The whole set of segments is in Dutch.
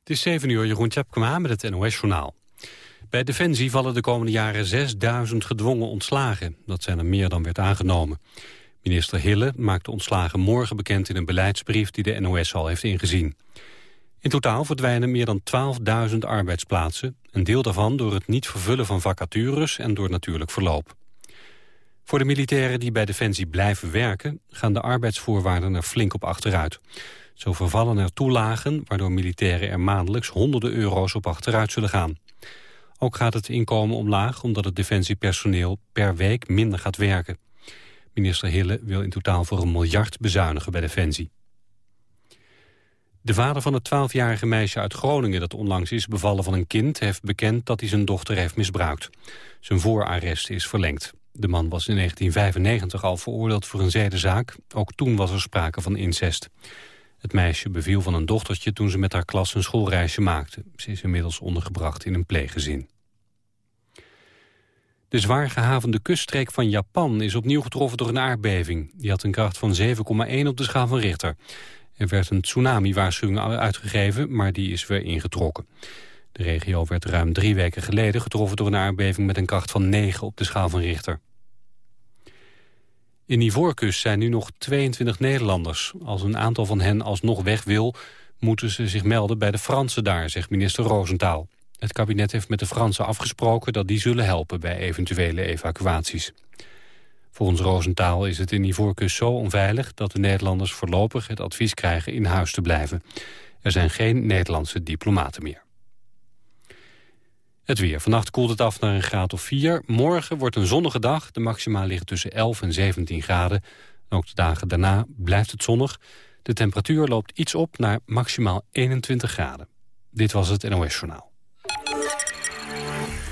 Het is 7 uur, Jeroen Tjepkema met het NOS-journaal. Bij Defensie vallen de komende jaren 6000 gedwongen ontslagen. Dat zijn er meer dan werd aangenomen. Minister Hille maakt de ontslagen morgen bekend in een beleidsbrief die de NOS al heeft ingezien. In totaal verdwijnen meer dan 12.000 arbeidsplaatsen. Een deel daarvan door het niet vervullen van vacatures en door natuurlijk verloop. Voor de militairen die bij Defensie blijven werken... gaan de arbeidsvoorwaarden er flink op achteruit. Zo vervallen er toelagen, waardoor militairen er maandelijks honderden euro's op achteruit zullen gaan. Ook gaat het inkomen omlaag omdat het defensiepersoneel per week minder gaat werken. Minister Hille wil in totaal voor een miljard bezuinigen bij Defensie. De vader van het 12-jarige meisje uit Groningen dat onlangs is bevallen van een kind... heeft bekend dat hij zijn dochter heeft misbruikt. Zijn voorarrest is verlengd. De man was in 1995 al veroordeeld voor een zedenzaak. Ook toen was er sprake van incest. Het meisje beviel van een dochtertje toen ze met haar klas een schoolreisje maakte. Ze is inmiddels ondergebracht in een pleeggezin. De zwaar gehavende kuststreek van Japan is opnieuw getroffen door een aardbeving. Die had een kracht van 7,1 op de schaal van Richter. Er werd een tsunami-waarschuwing uitgegeven, maar die is weer ingetrokken. De regio werd ruim drie weken geleden getroffen door een aardbeving met een kracht van 9 op de schaal van Richter. In Ivoorkust zijn nu nog 22 Nederlanders. Als een aantal van hen alsnog weg wil, moeten ze zich melden bij de Fransen daar, zegt minister Roosentaal. Het kabinet heeft met de Fransen afgesproken dat die zullen helpen bij eventuele evacuaties. Volgens Roosentaal is het in Ivoorkust zo onveilig dat de Nederlanders voorlopig het advies krijgen in huis te blijven. Er zijn geen Nederlandse diplomaten meer. Het weer. Vannacht koelt het af naar een graad of 4. Morgen wordt een zonnige dag. De maxima liggen tussen 11 en 17 graden. ook de dagen daarna blijft het zonnig. De temperatuur loopt iets op naar maximaal 21 graden. Dit was het NOS Journaal.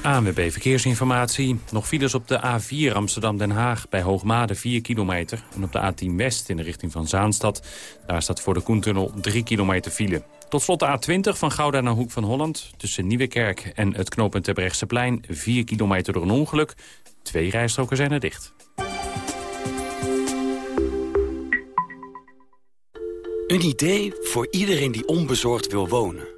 ANWB Verkeersinformatie. Nog files op de A4 Amsterdam-Den Haag bij Hoogmade 4 kilometer. En op de A10 West in de richting van Zaanstad. Daar staat voor de Koentunnel 3 kilometer file. Tot slot de A20 van Gouda naar Hoek van Holland. Tussen Nieuwekerk en het knooppunt plein 4 kilometer door een ongeluk. Twee rijstroken zijn er dicht. Een idee voor iedereen die onbezorgd wil wonen.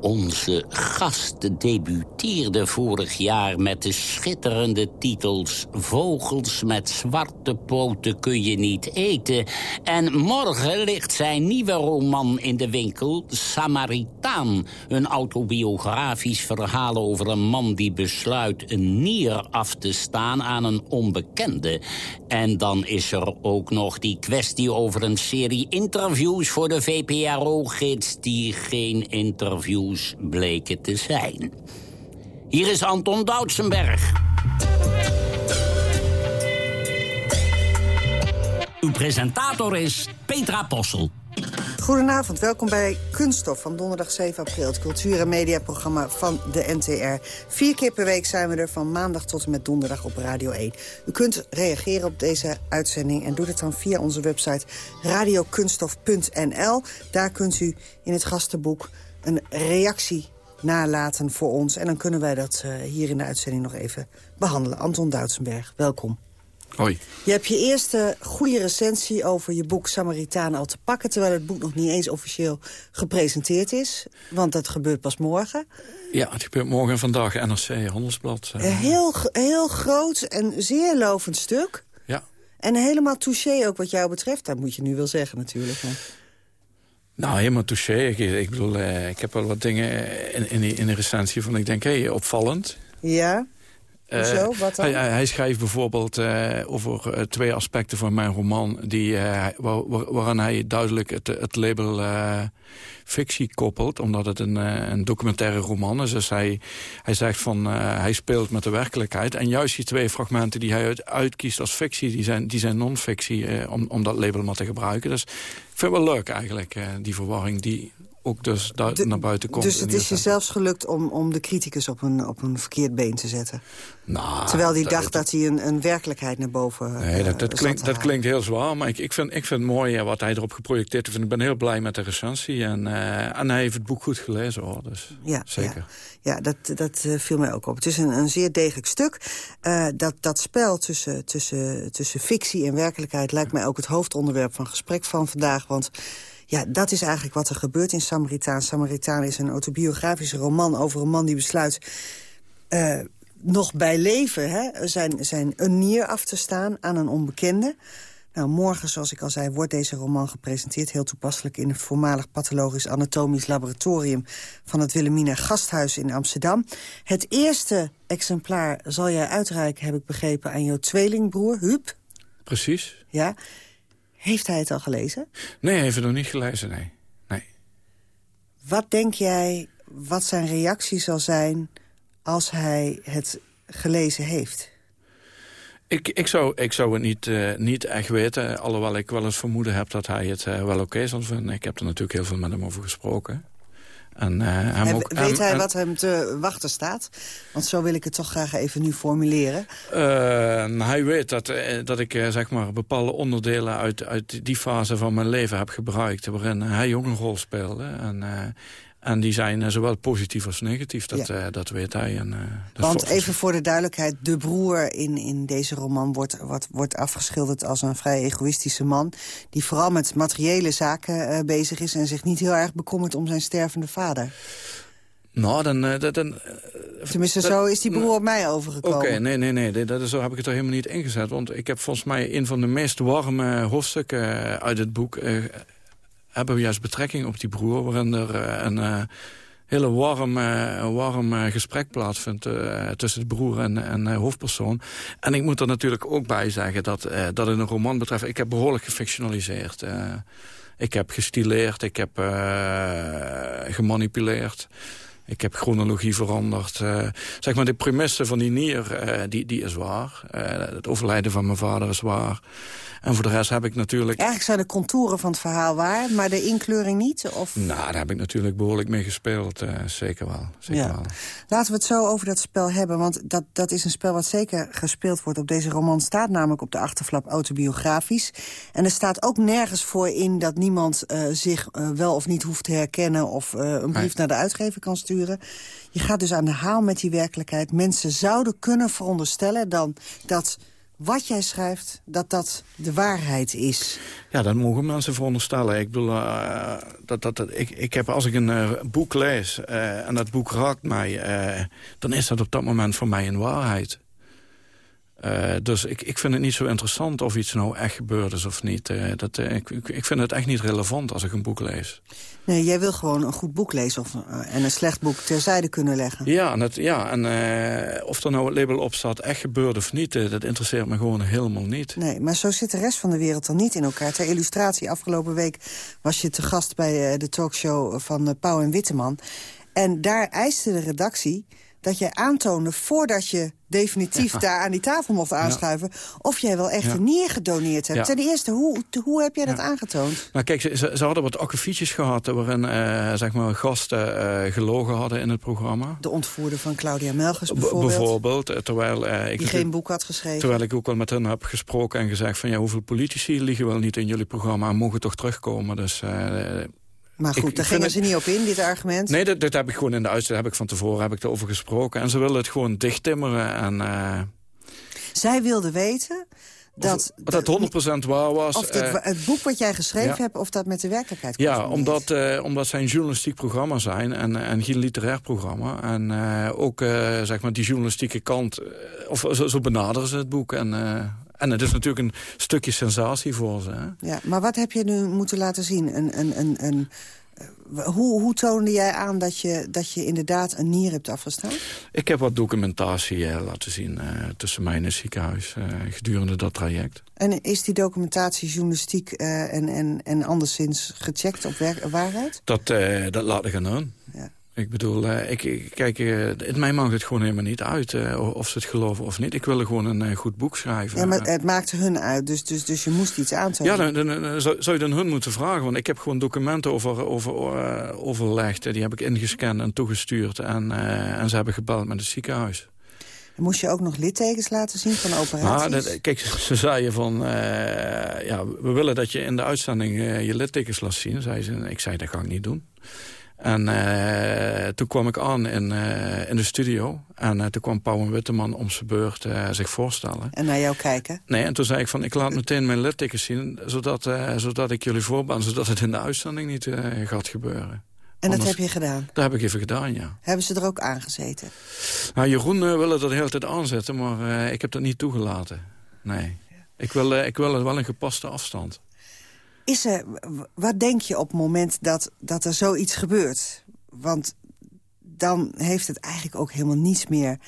Onze gast debuteerde vorig jaar met de schitterende titels... Vogels met zwarte poten kun je niet eten. En morgen ligt zijn nieuwe roman in de winkel, Samaritaan. Een autobiografisch verhaal over een man die besluit... een nier af te staan aan een onbekende. En dan is er ook nog die kwestie over een serie interviews... voor de VPRO-gids die geen interviews bleken te zijn. Hier is Anton Doutsenberg. Uw presentator is Petra Possel. Goedenavond, welkom bij Kunststof van donderdag 7 april... het cultuur- en mediaprogramma van de NTR. Vier keer per week zijn we er van maandag tot en met donderdag op Radio 1. U kunt reageren op deze uitzending en doe het dan via onze website radiokunststof.nl. Daar kunt u in het gastenboek een reactie nalaten voor ons. En dan kunnen wij dat uh, hier in de uitzending nog even behandelen. Anton Duitsenberg, welkom. Hoi. Je hebt je eerste goede recensie over je boek Samaritaan al te pakken... terwijl het boek nog niet eens officieel gepresenteerd is. Want dat gebeurt pas morgen. Ja, het gebeurt morgen en vandaag NRC Handelsblad. Een heel, heel groot en zeer lovend stuk. Ja. En helemaal touché ook wat jou betreft. Dat moet je nu wel zeggen natuurlijk. Hè. Nou, helemaal touché. Ik, ik bedoel, uh, ik heb wel wat dingen in, in de recensie van ik denk, hé, hey, opvallend. Ja. Hoezo? Wat dan? Hij, hij, schrijft bijvoorbeeld uh, over uh, twee aspecten van mijn roman... Die, waar, waaraan hij duidelijk het, het label fictie koppelt. Omdat het een, een, documentaire roman is. Dus hij, hij zegt van, hij speelt met de werkelijkheid. En juist die twee fragmenten die hij uit, uitkiest als fictie... die zijn, die zijn non-fictie, om, om dat label maar te gebruiken. Dus ik vind het wel leuk eigenlijk, die verwarring... die ook dus de, naar buiten komt. Dus het is je zelfs gelukt om, om de criticus op een, op een verkeerd been te zetten? Nou, Terwijl hij dacht dat hij een, een werkelijkheid naar boven Nee, dat, dat, uh, klinkt, dat klinkt heel zwaar, maar ik, ik, vind, ik vind het mooi wat hij erop geprojecteerd heeft. Ik ben heel blij met de recensie en, uh, en hij heeft het boek goed gelezen. hoor. Dus ja, zeker. Ja, ja dat, dat viel mij ook op. Het is een, een zeer degelijk stuk. dat, dat spel tussen, tussen, tussen fictie en werkelijkheid lijkt mij ook het hoofdonderwerp van gesprek van vandaag. Want ja, dat is eigenlijk wat er gebeurt in Samaritaan. Samaritaan is een autobiografische roman over een man die besluit... Uh, nog bij leven hè, zijn, zijn een nier af te staan aan een onbekende. Nou, morgen, zoals ik al zei, wordt deze roman gepresenteerd. Heel toepasselijk in het voormalig pathologisch anatomisch laboratorium... van het Wilhelmina Gasthuis in Amsterdam. Het eerste exemplaar zal jij uitreiken, heb ik begrepen... aan jouw tweelingbroer, Huub. Precies. Ja. Heeft hij het al gelezen? Nee, hij heeft het nog niet gelezen, nee. nee. Wat denk jij, wat zijn reactie zal zijn als hij het gelezen heeft? Ik, ik, zou, ik zou het niet, uh, niet echt weten, alhoewel ik wel eens vermoeden heb dat hij het uh, wel oké okay zal vinden. Ik heb er natuurlijk heel veel met hem over gesproken. En, uh, hem en, ook, weet hij wat hem te wachten staat? Want zo wil ik het toch graag even nu formuleren. Uh, hij weet dat, uh, dat ik zeg maar bepaalde onderdelen uit, uit die fase van mijn leven heb gebruikt... waarin hij ook een rol speelde. En, en die zijn zowel positief als negatief, dat, ja. dat weet hij. En, dat Want even voor de duidelijkheid, de broer in, in deze roman wordt, wordt, wordt afgeschilderd als een vrij egoïstische man... die vooral met materiële zaken uh, bezig is en zich niet heel erg bekommert om zijn stervende vader. Nou, dan... Uh, dan Tenminste, zo is die broer op mij overgekomen. Oké, okay, nee, nee, nee. Dat, zo heb ik het er helemaal niet ingezet. Want ik heb volgens mij een van de meest warme hoofdstukken uit het boek... Hebben we juist betrekking op die broer... waarin er uh, een uh, hele warm, uh, warm gesprek plaatsvindt... tussen de broer en, en hoofdpersoon. En ik moet er natuurlijk ook bij zeggen dat, dat in een roman betreft... ik heb behoorlijk gefictionaliseerd. ik heb gestileerd, ik heb gemanipuleerd... Ik heb chronologie veranderd. Uh, zeg maar, de premisse van die nier, uh, die, die is waar. Uh, het overlijden van mijn vader is waar. En voor de rest heb ik natuurlijk... Eigenlijk zijn de contouren van het verhaal waar, maar de inkleuring niet? Of... Nou, daar heb ik natuurlijk behoorlijk mee gespeeld. zeker wel. Zeker ja. wel. Laten we het zo over dat spel hebben. Want dat, dat is een spel wat zeker gespeeld wordt op deze roman. staat namelijk op de achterflap autobiografisch. En er staat ook nergens voor in dat niemand zich wel of niet hoeft te herkennen... of een brief nee. naar de uitgever kan sturen. Je gaat dus aan de haal met die werkelijkheid. Mensen zouden kunnen veronderstellen dan dat wat jij schrijft, dat dat de waarheid is. Ja, dat mogen mensen veronderstellen. Ik bedoel, uh, dat, dat, dat, ik, ik heb, als ik een uh, boek lees uh, en dat boek raakt mij... dan is dat op dat moment voor mij een waarheid. Uh, dus ik, ik vind het niet zo interessant of iets nou echt gebeurd is of niet. Uh, dat, uh, ik, ik vind het echt niet relevant als ik een boek lees. Nee, jij wil gewoon een goed boek lezen of, en een slecht boek terzijde kunnen leggen. Ja, en, het, ja, en of er nou het label op staat echt gebeurd of niet... dat interesseert me gewoon helemaal niet. Nee, maar zo zit de rest van de wereld dan niet in elkaar. Ter illustratie, afgelopen week was je te gast bij de talkshow van Pauw en Witteman. En daar eiste de redactie dat jij aantoonde voordat je definitief daar aan die tafel mocht aanschuiven... of jij wel echt Ja. een nier gedoneerd hebt. Ten eerste, hoe, hoe heb jij dat aangetoond? Nou kijk, ze, ze hadden wat akkefietjes gehad... waarin eh, zeg maar gasten eh, gelogen hadden in het programma. De ontvoerder van Claudia Melgers B- bijvoorbeeld. bijvoorbeeld, eh, terwijl, eh, ik, die geen boek had geschreven. terwijl ik ook wel met hen heb gesproken en gezegd... van ja, hoeveel politici liegen wel niet in jullie programma... en mogen toch terugkomen. Dus, Maar goed, ik- daar gingen het- ze niet op in, dit argument. Nee, dat, dat heb ik gewoon in de uitzending heb ik van tevoren heb ik erover gesproken. En ze willen het gewoon dichttimmeren. En, eh, Zij wilde weten dat... of dat 100% waar was. Of eh, het boek wat jij geschreven ja. hebt, of dat met de werkelijkheid Ja, conformeert. omdat, eh, omdat zij een journalistiek programma zijn en, en geen literair programma. En ook zeg maar die journalistieke kant, of zo, zo benaderen ze het boek. En, en het is natuurlijk een stukje sensatie voor ze. Hè? Ja, maar wat heb je nu moeten laten zien? Een, een, een, een, eh, hoe, hoe toonde jij aan dat je, dat je inderdaad een nier hebt afgestaan? Ik heb wat documentatie eh, laten zien eh, tussen mij en het ziekenhuis eh, gedurende dat traject. En is die documentatie journalistiek eh, en, en, en anderszins gecheckt op waarheid? Dat, eh, dat laat ik aan hun. Ja. Ik bedoel, eh, ik, kijk, eh, het mij maakt het gewoon helemaal niet uit eh, of ze het geloven of niet. Ik wil gewoon een goed boek schrijven. Ja, maar het maakte hun uit, dus, dus, dus je moest iets aantonen. Ja, dan, dan- dan zou, je dan hun moeten vragen. Want ik heb gewoon documenten over, over, overlegd. Die heb ik ingescand en toegestuurd. En, en ze hebben gebeld met het ziekenhuis. Moest je ook nog littekens laten zien van operaties? Dat, kijk, ze zeiden van... ja, we willen dat je in de uitzending je littekens laat zien. Zei ze. Ik zei, dat ga ik niet doen. En eh, toen kwam ik aan in, eh, in de studio. En eh, toen kwam Pauw Witteman om zijn beurt zich voorstellen. En naar jou kijken? Nee, en toen zei ik van, ik laat meteen mijn littekens zien... zodat, zodat ik jullie voorbaan, zodat het in de uitzending niet gaat gebeuren. En dat heb je gedaan? Dat heb ik even gedaan, ja. Hebben ze er ook aangezeten? Nou, Jeroen wilde dat de hele tijd aanzetten, maar ik heb dat niet toegelaten. Nee. Ik wil, ik wil wel een gepaste afstand. Is er, wat denk je op het moment dat, dat er zoiets gebeurt? Want dan heeft het eigenlijk ook helemaal niets meer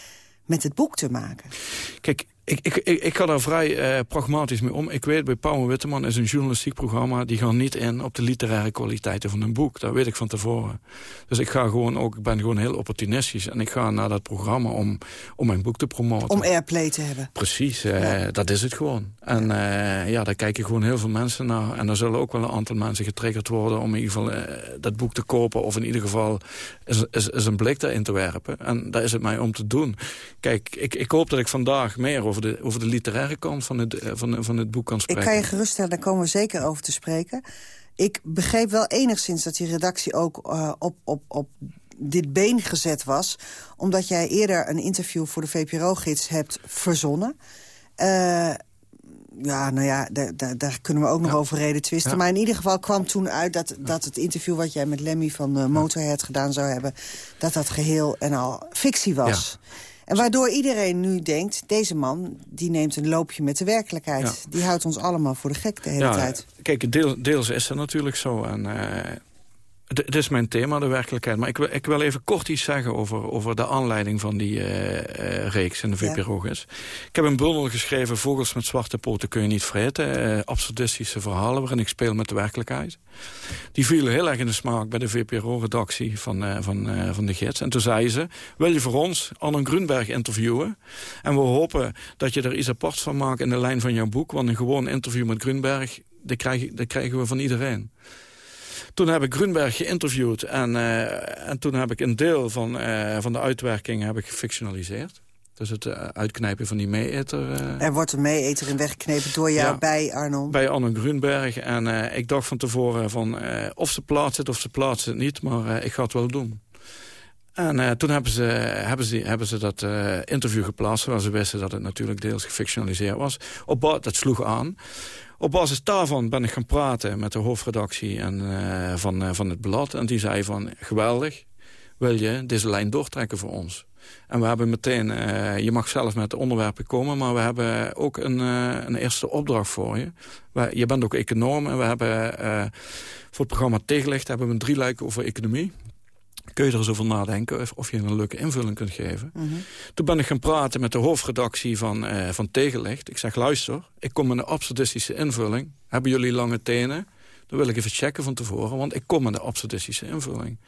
met het boek te maken. Kijk, ik, ik, ik, ga daar vrij eh, pragmatisch mee om. Ik weet, bij Pauw en Witteman is een journalistiek programma... die gaan niet in op de literaire kwaliteiten van een boek. Dat weet ik van tevoren. Dus ik ga gewoon ook, ik ben gewoon heel opportunistisch... en ik ga naar dat programma om, om mijn boek te promoten. Om airplay te hebben. Precies, eh, dat is het gewoon. En eh, ja, daar kijken gewoon heel veel mensen naar. En er zullen ook wel een aantal mensen getriggerd worden... om in ieder geval dat boek te kopen... of in ieder geval eens, eens een blik daarin te werpen. En daar is het mij om te doen. Kijk, ik, ik hoop dat ik vandaag meer over de, over de literaire kant van het, eh, van, van het boek kan Ik spreken. kan je geruststellen, daar komen we zeker over te spreken. Ik begreep wel enigszins dat die redactie ook eh, op, op, op dit been gezet was... omdat jij eerder een interview voor de VPRO-gids hebt verzonnen. Eh, ja, nou ja, daar, daar, kunnen we ook nog over reden twisten. Ja. Maar in ieder geval kwam toen uit dat, dat het interview... wat jij met Lemmy van Motorhead gedaan zou hebben... dat dat geheel en al fictie was. En waardoor iedereen nu denkt, deze man die neemt een loopje met de werkelijkheid. Ja. Die houdt ons allemaal voor de gek de hele ja, tijd. Kijk, deel, deels is dat natuurlijk zo. En, eh, het, is mijn thema, de werkelijkheid. Maar ik wil, ik wil even kort iets zeggen over, over de aanleiding van die eh, eh, reeks in de Ja. VPRO-gids. Ik heb een bundel geschreven, Vogels met zwarte poten kun je niet vreten. eh, absurdistische verhalen waarin ik speel met de werkelijkheid. Die vielen heel erg in de smaak bij de VPRO-redactie van, van, van de gids. En toen zeiden ze, wil je voor ons Anne Grunberg interviewen? En we hopen dat je er iets apart van maakt in de lijn van jouw boek. Want een gewoon interview met Grunberg, dat dat krijgen we van iedereen. Toen heb ik Grunberg geïnterviewd en, eh, en toen heb ik een deel van, eh, van de uitwerking heb ik gefictionaliseerd. Dus het eh, uitknijpen van die meeeter. Er wordt een meeeter in weggeknepen door jou Ja. bij Arnon. bij Anne Grunberg. En ik dacht van tevoren van of ze plaatst het of ze plaatst het niet. Maar ik ga het wel doen. En eh, toen hebben ze, hebben ze, hebben ze dat eh, interview geplaatst... waar ze wisten dat het natuurlijk deels gefictionaliseerd was. Op, dat sloeg aan. Op basis daarvan ben ik gaan praten met de hoofdredactie en, eh, van, van het blad. En die zei van, geweldig, wil je deze lijn doortrekken voor ons? En we hebben meteen, je mag zelf met onderwerpen komen... maar we hebben ook een, een eerste opdracht voor je. Je bent ook econoom en we hebben voor het programma Tegenlicht... hebben we een drieluik over economie. Kun je er eens over nadenken of, of je een leuke invulling kunt geven. Mhm. Toen ben ik gaan praten met de hoofdredactie van, eh, van Tegenlicht. Ik zeg, luister, ik kom met een absurdistische invulling. Hebben jullie lange tenen? Dan wil ik even checken van tevoren, want ik kom met een absurdistische invulling.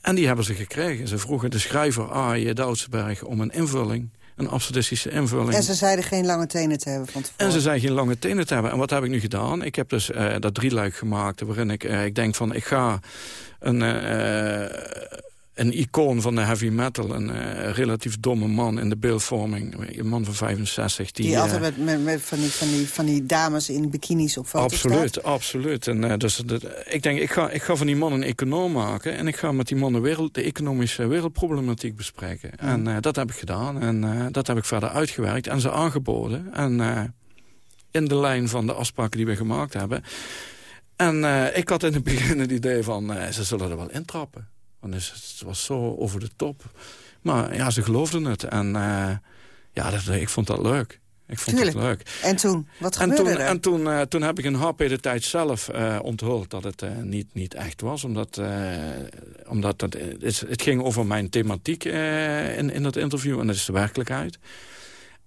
En die hebben ze gekregen. Ze vroegen de schrijver A.J. Doudsberg om een invulling een absurdistische invulling. En ze zeiden geen lange tenen te hebben van tevoren. En ze zeiden geen lange tenen te hebben. En wat heb ik nu gedaan? Ik heb dus uh, dat drieluik gemaakt... waarin ik, uh, ik denk van, ik ga een, uh, een icoon van de heavy metal. Een uh, relatief domme man in de beeldvorming. Een man van 65. Die, die altijd met, met, met, van, die, van, die, van die dames in bikinis op foto's Absoluut, staat. absoluut. En, uh, dus, ik denk, ik ga, ik ga van die man een econoom maken. En ik ga met die man de, wereld, de economische wereldproblematiek bespreken. Mm. En dat heb ik gedaan. En dat heb ik verder uitgewerkt. En ze aangeboden. En in de lijn van de afspraken die we gemaakt hebben. En ik had in het begin het idee van, ze zullen er wel intrappen. Want het was zo over de top. Maar ja, ze geloofden het. En uh, ja, dat, ik vond dat leuk. Ik vond Tuurlijk. het leuk. En toen? Wat en gebeurde toen, er? En toen, uh, toen heb ik een HP de tijd zelf uh, onthuld dat het niet, niet echt was. Omdat, omdat het, het, het, ging over mijn thematiek in, in dat interview. En dat is de werkelijkheid.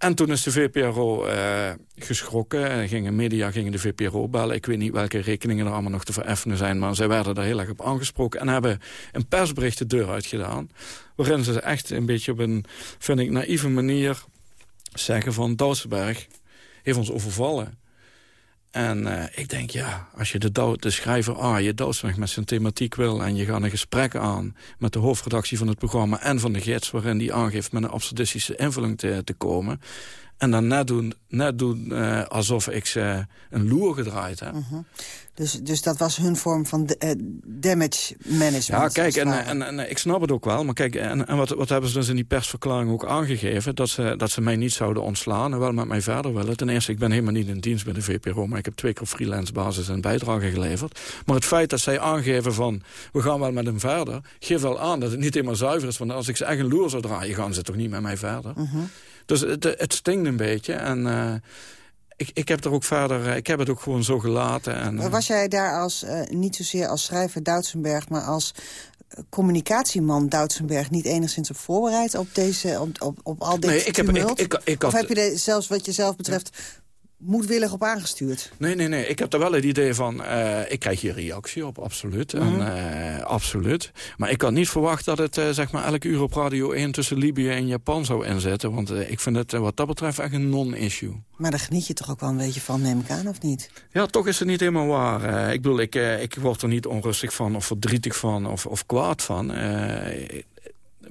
En toen is de VPRO uh, geschrokken. Gingen, media gingen de VPRO bellen. Ik weet niet welke rekeningen er allemaal nog te vereffenen zijn... maar zij werden daar heel erg op aangesproken... en hebben een persbericht de deur uitgedaan... waarin ze echt een beetje op een, vind ik, naïeve manier zeggen van... Doudsberg heeft ons overvallen. En uh, ik denk, ja, als je de, de schrijver A, je Doudsberg met zijn thematiek wil... en je gaat een gesprek aan met de hoofdredactie van het programma... en van de gids waarin die aangeeft met een absurdistische invulling te komen... en dan net doen, net doen uh, alsof ik ze een loer gedraaid heb... Uh -huh. Dus, dus dat was hun vorm van uh, damage management. Ja, kijk, en, en, en, ik snap het ook wel. Maar kijk, en, en wat, wat hebben ze dus in die persverklaring ook aangegeven? Dat ze, dat ze mij niet zouden ontslaan en wel met mij verder willen. Ten eerste, ik ben helemaal niet in dienst bij de VPRO... maar ik heb twee keer freelance basis een bijdrage geleverd. Maar het feit dat zij aangeven van... we gaan wel met hem verder, geeft wel aan dat het niet helemaal zuiver is. Want als ik ze echt een loer zou draaien, gaan ze toch niet met mij verder. Uh -huh. Dus het, het stinkt een beetje en... Uh, ik, ik, heb er ook verder, ik heb het ook gewoon zo gelaten. En. Was jij daar als, niet zozeer als schrijver Doutsenberg, maar als communicatieman Doutsenberg niet enigszins op voorbereid op, deze, op, op, op al dit nee, ik heb, ik, ik, ik had, Of heb je zelfs wat jezelf betreft moedwillig op aangestuurd? Nee, nee, nee. Ik heb er wel het idee van... Uh, ik krijg hier reactie op, absoluut. Mm -hmm. en, uh, absoluut. Maar ik had niet verwacht dat het uh, zeg maar elk uur op Radio 1... tussen Libië en Japan zou inzetten. Want ik vind het wat dat betreft echt een non-issue. Maar daar geniet je toch ook wel een beetje van, neem ik aan, of niet? Ja, toch is het niet helemaal waar. ik bedoel, ik, ik word er niet onrustig van... of verdrietig van, of, of kwaad van.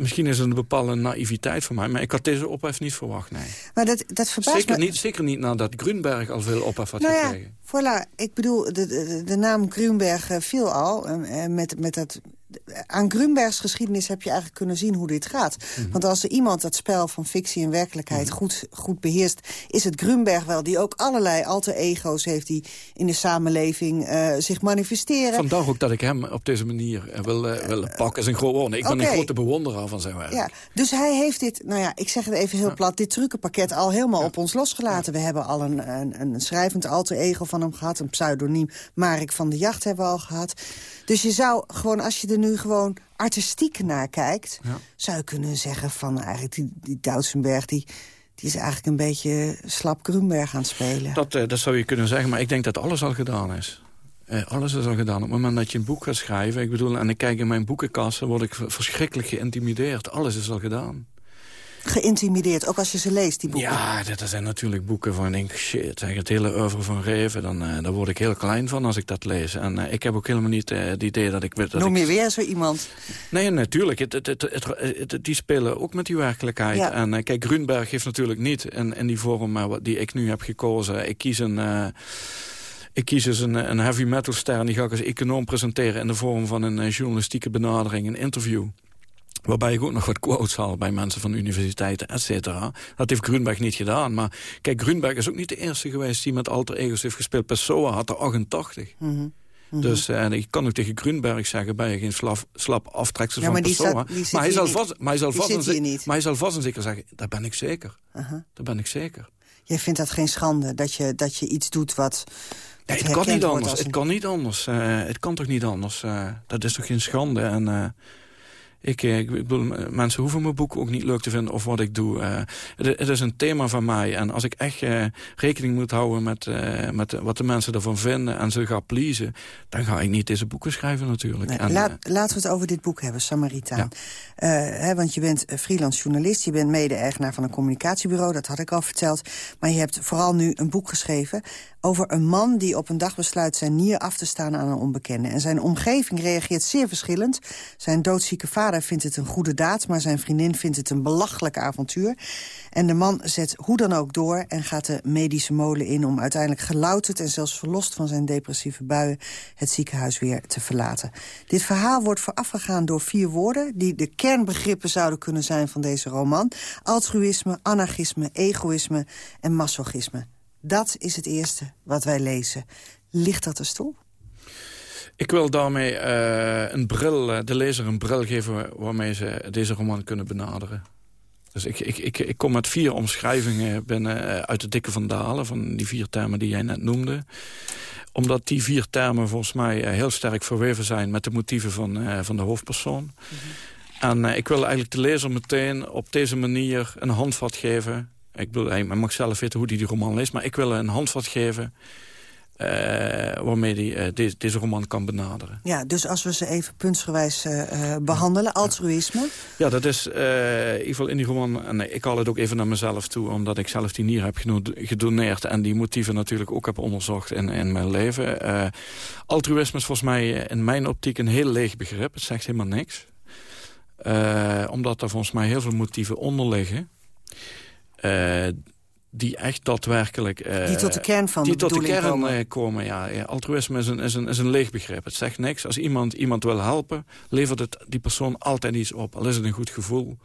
Misschien is het een bepaalde naïviteit van mij, maar ik had deze ophef niet verwacht, nee. Maar dat, dat verbaast zeker me... Niet, zeker niet nadat Grunberg al veel ophef had nou gekregen. Voilà. Ik bedoel, de, de, de naam Grunberg viel al uh, met, met dat aan Grunbergs geschiedenis heb je eigenlijk kunnen zien hoe dit gaat. Mm -hmm. Want als er iemand dat spel van fictie en werkelijkheid mm -hmm. goed, goed beheerst... is het Grunberg wel, die ook allerlei alter ego's heeft... die in de samenleving uh, zich manifesteren. Vandaar ook dat ik hem op deze manier wil, uh, wil pakken. Een gewoon. Ik ben een grote bewonderaar van zijn werk. Ja, dus hij heeft dit, nou ja, ik zeg het even heel ja. plat... dit trucenpakket al helemaal ja. op ons losgelaten. We hebben al een, een, een schrijvend alter ego van hem gehad. Een pseudoniem Marek van de Jacht hebben we al gehad. Dus je zou gewoon, als je er nu gewoon artistiek naar kijkt... Ja. zou je kunnen zeggen van eigenlijk die, die Doutsenberg... die, die is eigenlijk een beetje slap Grunberg aan het spelen. Dat, uh, dat zou je kunnen zeggen, maar ik denk dat alles al gedaan is. Uh, alles is al gedaan. Op het moment dat je een boek gaat schrijven... Ik bedoel, en ik kijk in mijn boekenkast... dan word ik verschrikkelijk geïntimideerd. Alles is al gedaan geïntimideerd, ook als je ze leest, die boeken? Ja, dat zijn natuurlijk boeken van, ik denk, shit, het hele oeuvre van Reven, dan, uh, daar word ik heel klein van als ik dat lees. En uh, ik heb ook helemaal niet uh, het idee dat ik... Dat Noem je ik... weer zo iemand? Nee, natuurlijk. Het, het, het, het, die spelen ook met die werkelijkheid. Ja. En kijk, Grunberg heeft natuurlijk niet in, in die vorm die ik nu heb gekozen. Ik kies een... Ik kies dus een, een heavy metal ster en die ga ik als econoom presenteren... in de vorm van een journalistieke benadering, een interview. Waarbij ik ook nog wat quotes haal bij mensen van universiteiten, et cetera. Dat heeft Grunberg niet gedaan. Maar kijk, Grunberg is ook niet de eerste geweest die met alter ego's heeft gespeeld. Pessoa had er 88. Mm -hmm. Mm -hmm. Dus uh, ik kan ook tegen Grunberg zeggen... ben je geen slap, slap aftreksel ja, van Pessoa. Maar, hij zal vast, maar hij zal vast en maar hij zal vast en zeker zeggen... daar ben ik zeker. Uh -huh. Daar ben ik zeker. Jij vindt dat geen schande, dat je, dat je iets doet wat... Nee, het kan niet anders. Een... Het kan niet anders. Uh, het kan toch niet anders. Uh, dat is toch geen schande. En... Ik, ik, bedoel, mensen hoeven mijn boek ook niet leuk te vinden of wat ik doe. het, het, is een thema van mij. En als ik echt rekening moet houden met, met wat de mensen ervan vinden... en ze gaan pleasen, dan ga ik niet deze boeken schrijven natuurlijk. en, laat, laten we het over dit boek hebben, Samaritaan. hè, want je bent freelance journalist, je bent mede-eigenaar van een communicatiebureau... dat had ik al verteld. Maar je hebt vooral nu een boek geschreven over een man die op een dag besluit zijn nier af te staan aan een onbekende. En zijn omgeving reageert zeer verschillend. Zijn doodzieke vader vindt het een goede daad, maar zijn vriendin vindt het een belachelijk avontuur. En de man zet hoe dan ook door en gaat de medische molen in... om uiteindelijk gelouterd en zelfs verlost van zijn depressieve buien... het ziekenhuis weer te verlaten. Dit verhaal wordt voorafgegaan door vier woorden... die de kernbegrippen zouden kunnen zijn van deze roman. Altruïsme, anarchisme, egoïsme en masochisme. Dat is het eerste wat wij lezen. Ligt dat er stoel? Ik wil daarmee uh, een bril, eh, de lezer een bril geven waarmee ze deze roman kunnen benaderen. Dus ik, ik, ik, ik kom met vier omschrijvingen binnen eh, uit de dikke vandalen... van die vier termen die jij net noemde. Omdat die vier termen volgens mij heel sterk verweven zijn... met de motieven van, van de hoofdpersoon. En ik wil eigenlijk de lezer meteen op deze manier een handvat geven ik bedoel, hij mag zelf weten hoe hij die roman leest... maar ik wil een handvat geven uh, waarmee hij uh, deze, deze, roman kan benaderen. Ja, dus als we ze even puntsgewijs uh, behandelen. Altruïsme? Ja, dat is in ieder geval in die roman... en ik haal het ook even naar mezelf toe... omdat ik zelf die nier heb gedoneerd... en die motieven natuurlijk ook heb onderzocht in, in mijn leven. altruïsme is volgens mij in mijn optiek een heel leeg begrip. Het zegt helemaal niks. omdat er volgens mij heel veel motieven onder liggen... Die echt daadwerkelijk... Uh, die tot de kern van die de tot de kern komen. Komen ja. Altruïsme is een, is, een, is een leeg begrip. Het zegt niks. Als iemand iemand wil helpen, levert het die persoon altijd iets op. Al is het een goed gevoel.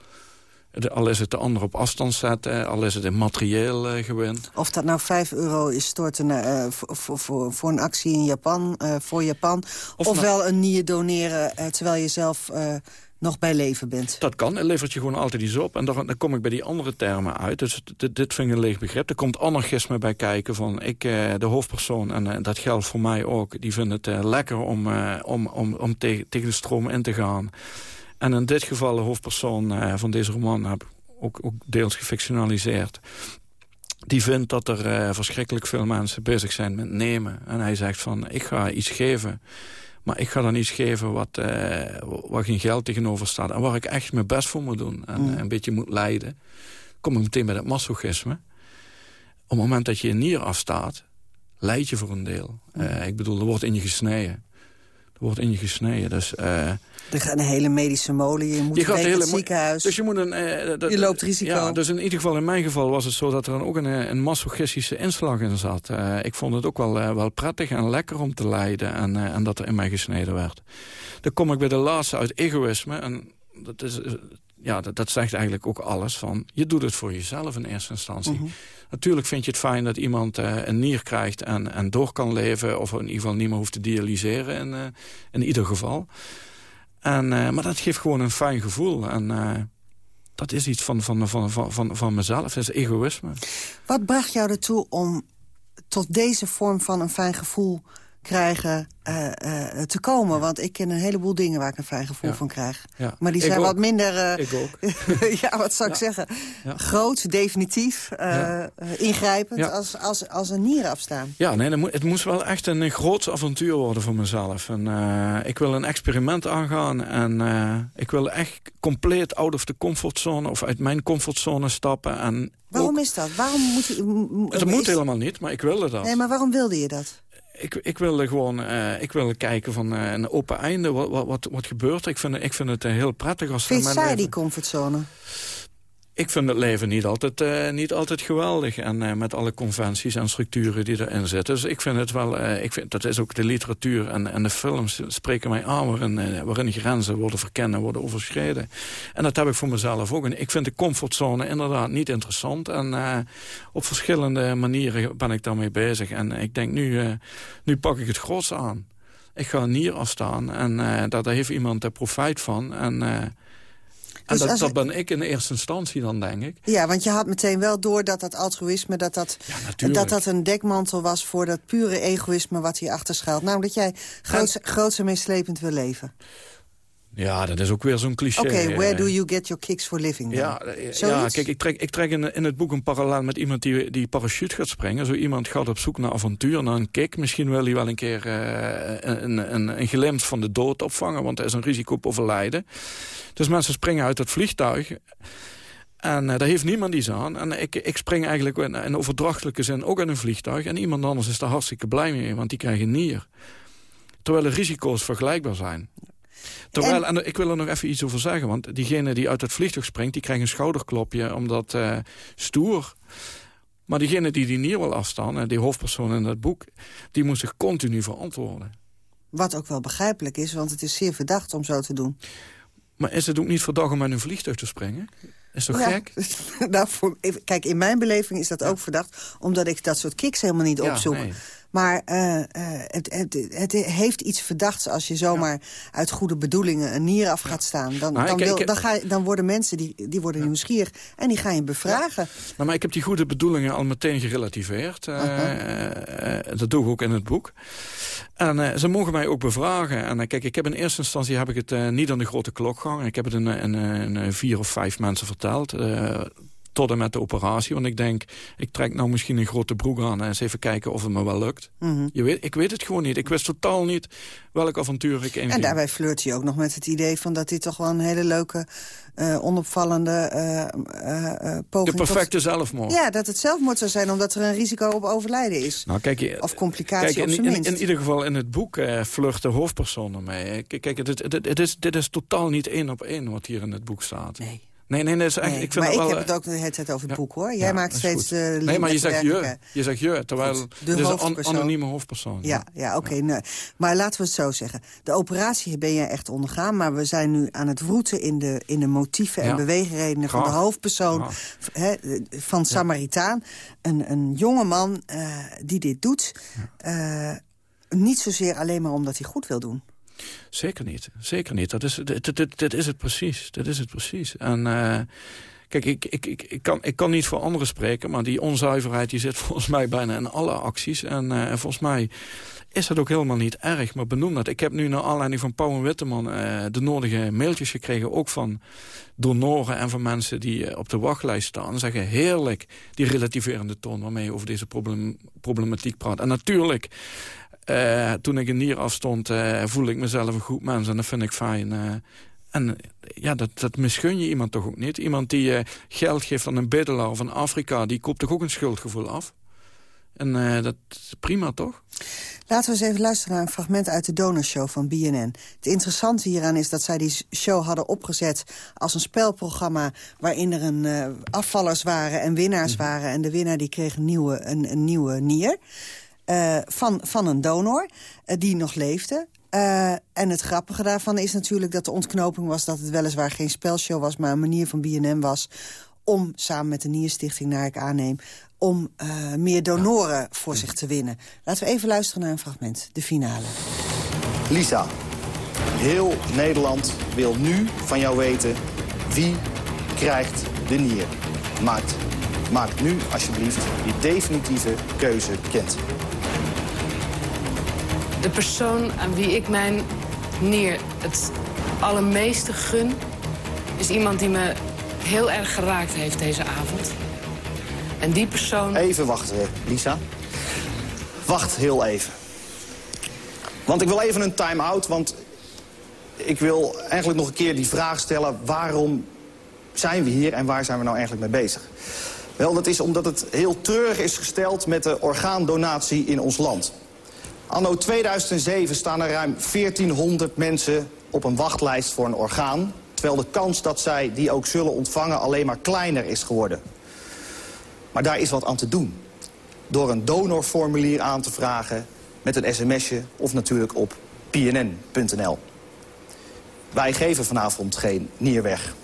Al is het de ander op afstand zetten, al is het een materieel uh, gewin. Of dat nou 5 euro is storten uh, voor, voor, voor een actie in Japan, uh, voor Japan. Of ofwel nou, een nier doneren terwijl je zelf nog bij leven bent. Dat kan, het levert je gewoon altijd iets op. En dan, dan kom ik bij die andere termen uit. Dus dit, dit vind ik een leeg begrip. Er komt anarchisme bij kijken van ik, eh, de hoofdpersoon... en eh, dat geldt voor mij ook, die vindt het eh, lekker om, om, om, om tegen de stroom in te gaan. En in dit geval de hoofdpersoon van deze roman... heb ook, ook deels gefictionaliseerd die vindt dat er verschrikkelijk veel mensen bezig zijn met nemen. En hij zegt van, ik ga iets geven maar ik ga dan iets geven wat, uh, waar geen geld tegenover staat. En waar ik echt mijn best voor moet doen. En mm. een beetje moet leiden. kom ik meteen bij het masochisme. Op het moment dat je een nier afstaat, leid je voor een deel. Mm. Uh, ik bedoel, er wordt in je gesneden. Er wordt in je gesneden. Dus, uh, er gaat een hele medische molen, je moet je gaat het ziekenhuis. Dus je, moet een, uh, dat, je loopt risico. Ja, dus in ieder geval in mijn geval was het zo dat er ook een, eh, een masochistische inslag in zat. Uh, ik vond het ook wel, wel prettig en lekker om te lijden en, en dat er in mij gesneden werd. Dan kom ik bij de laatste uit egoïsme. En dat, is, ja, dat, dat zegt eigenlijk ook alles van... je doet het voor jezelf in eerste instantie. Mhm. Natuurlijk vind je het fijn dat iemand een nier krijgt en, en door kan leven... of in ieder geval niet meer hoeft te dialyseren in, in ieder geval... En, uh, maar dat geeft gewoon een fijn gevoel. En dat is iets van, van, van, van, van, van mezelf, dat is egoïsme. Wat bracht jou ertoe om tot deze vorm van een fijn gevoel krijgen uh, uh, te komen. Want ik ken een heleboel dingen waar ik een fijn gevoel van krijg. Ja. Maar die zijn wat minder... Uh, ik ook. ja, wat zou ik zeggen? Groot, definitief, ingrijpend als, als, als een nieren afstaan. Ja, nee, het moest wel echt een, een groot avontuur worden voor mezelf. En, ik wil een experiment aangaan. En ik wil echt compleet out of de comfortzone... of uit mijn comfortzone stappen. En waarom is dat? Waarom moet je... Het moet helemaal niet, maar ik wilde dat. Nee, maar waarom wilde je dat? Ik, ik wilde gewoon uh, ik wilde kijken van uh, een open einde. Wat, wat, wat, wat gebeurt er? Ik vind, ik vind het uh, heel prettig. als Vind jij die comfortzone? Ik vind het leven niet altijd, uh, niet altijd geweldig. En uh, met alle conventies en structuren die erin zitten. Dus ik vind het wel, uh, ik vind, dat is ook de literatuur en, en de films spreken mij aan... waarin, waarin grenzen worden verkennen, en worden overschreden. En dat heb ik voor mezelf ook. En ik vind de comfortzone inderdaad niet interessant. En op verschillende manieren ben ik daarmee bezig. En ik denk, nu, nu pak ik het grootste aan. Ik ga hier afstaan en daar, daar heeft iemand er profijt van. En en dus dat, dat, ben ik in eerste instantie dan, denk ik. Ja, want je had meteen wel door dat dat altruïsme... dat dat, dat, dat een dekmantel was voor dat pure egoïsme wat hier achter schuilt. Namelijk dat jij groots, en meeslepend wil leven. Ja, dat is ook weer zo'n cliché. Oké, where do you get your kicks for living then? Ja, eh, ja kijk, ik trek, ik trek in, in het boek een parallel met iemand die, die parachute gaat springen. Zo iemand gaat op zoek naar avontuur, naar een kick. Misschien wil hij wel een keer eh, een, een, een glimp van de dood opvangen, want er is een risico op overlijden. Dus mensen springen uit het vliegtuig. En eh, daar heeft niemand iets aan. En ik, ik spring eigenlijk in, in overdrachtelijke zin ook in een vliegtuig. En iemand anders is daar hartstikke blij mee, want die krijgt een nier. Terwijl de risico's vergelijkbaar zijn. Terwijl, en... ik wil er nog even iets over zeggen. Want diegene die uit het vliegtuig springt... die krijgt een schouderklopje omdat eh, stoer. Maar diegene die die nier wil afstaan... en die hoofdpersoon in dat boek... die moet zich continu verantwoorden. Wat ook wel begrijpelijk is, want het is zeer verdacht om zo te doen. Maar is het ook niet verdacht om uit een vliegtuig te springen? Is toch Ja. gek? nou, voor, even- kijk, in mijn beleving is dat ook verdacht... omdat ik dat soort kicks helemaal niet Ja, opzoek. nee. Maar eh, eh, het, het, het heeft iets verdachts als je zomaar uit goede bedoelingen een nier af gaat staan. Dan, Nou, dan, ik- wil, ik- dan, ga dan worden mensen die, die worden nieuwsgierig en die gaan je bevragen. Nou, maar ik heb die goede bedoelingen al meteen gerelativeerd. Eh, dat doe ik ook in het boek. En ze mogen mij ook bevragen. En kijk, ik heb in eerste instantie heb ik het niet aan de grote klok gehangen. Ik heb het een, een vier of vijf mensen verteld. Tot en met de operatie. Want ik denk, ik trek nou misschien een grote broek aan... en eens even kijken of het me wel lukt. Mhm. Je weet, ik weet het gewoon niet. Ik wist totaal niet welk avontuur ik inging. En daarbij flirt je ook nog met het idee van dat dit toch wel een hele leuke, eh, onopvallende eh, eh, poging De perfecte tot- zelfmoord. Ja, dat het zelfmoord zou zijn omdat er een risico op overlijden is. Nou, kijk, Of complicatie Kijk, in, in, in ieder geval in het boek vlucht de hoofdpersoon ermee. Kijk, kijk het, het, het is, dit is totaal niet één op één wat hier in het boek staat. Nee. Nee, nee, nee, is Nee, ik vind maar ik wel, heb eh, het ook de hele tijd over het ja. boek, hoor. Jij Ja, maakt steeds... eh, Nee, maar je zegt je. Je zegt je, terwijl Goed, de is een anonieme hoofdpersoon. Ja, ja oké. nee. Maar laten we het zo zeggen. De operatie ben jij echt ondergaan... maar we zijn nu aan het wroeten in de, in de motieven en beweegredenen... van de hoofdpersoon van Samaritaan. Een, een jonge man eh, die dit doet. eh, niet zozeer alleen maar omdat hij goed wil doen. Zeker niet, zeker niet. Dat is, dit, dit is het precies, dit is het precies. En eh, kijk, ik, ik, ik, ik, kan, ik kan niet voor anderen spreken... maar die onzuiverheid die zit volgens mij bijna in alle acties. En eh, volgens mij is dat ook helemaal niet erg, maar benoem dat. Ik heb nu naar aanleiding van Pauw en Witteman... eh, de nodige mailtjes gekregen, ook van donoren en van mensen die op de wachtlijst staan. Zeggen, heerlijk, die relativerende toon waarmee je over deze problematiek praat. En natuurlijk... Eh, toen ik een nier afstond, eh voelde ik mezelf een goed mens. En dat vind ik fijn. eh. en ja, dat, dat misgun je iemand toch ook niet. Iemand die geld geeft aan een bedelaar van Afrika... die koopt toch ook een schuldgevoel af? En dat is prima, toch? Laten we eens even luisteren naar een fragment uit de donorshow van BNN. Het interessante hieraan is dat zij die show hadden opgezet als een spelprogramma... waarin er een, afvallers waren en winnaars waren. En de winnaar die kreeg een nieuwe, een, een nieuwe nier eh, van, van een donor eh, die nog leefde. Eh, en het grappige daarvan is natuurlijk dat de ontknoping was... dat het weliswaar geen spelshow was, maar een manier van BNN was... om samen met de Nierstichting, naar ik aanneem... om meer donoren voor zich te winnen. Laten we even luisteren naar een fragment, de finale. Lisa, heel Nederland wil nu van jou weten wie krijgt de nier. Maak, maak nu alsjeblieft je definitieve keuze bekend. De persoon aan wie ik mijn nier het allermeeste gun... is iemand die me heel erg geraakt heeft deze avond. En die persoon... Even wachten, Lisa. Wacht heel even. Want ik wil even een time-out, want ik wil eigenlijk nog een keer die vraag stellen... waarom zijn we hier en waar zijn we nou eigenlijk mee bezig? Wel, dat is omdat het heel treurig is gesteld met de orgaandonatie in ons land. Anno 2007 staan er ruim 1400 mensen op een wachtlijst voor een orgaan... terwijl de kans dat zij die ook zullen ontvangen alleen maar kleiner is geworden. Maar daar is wat aan te doen. Door een donorformulier aan te vragen met een sms'je of natuurlijk op pnn.nl. Wij geven vanavond geen nier weg.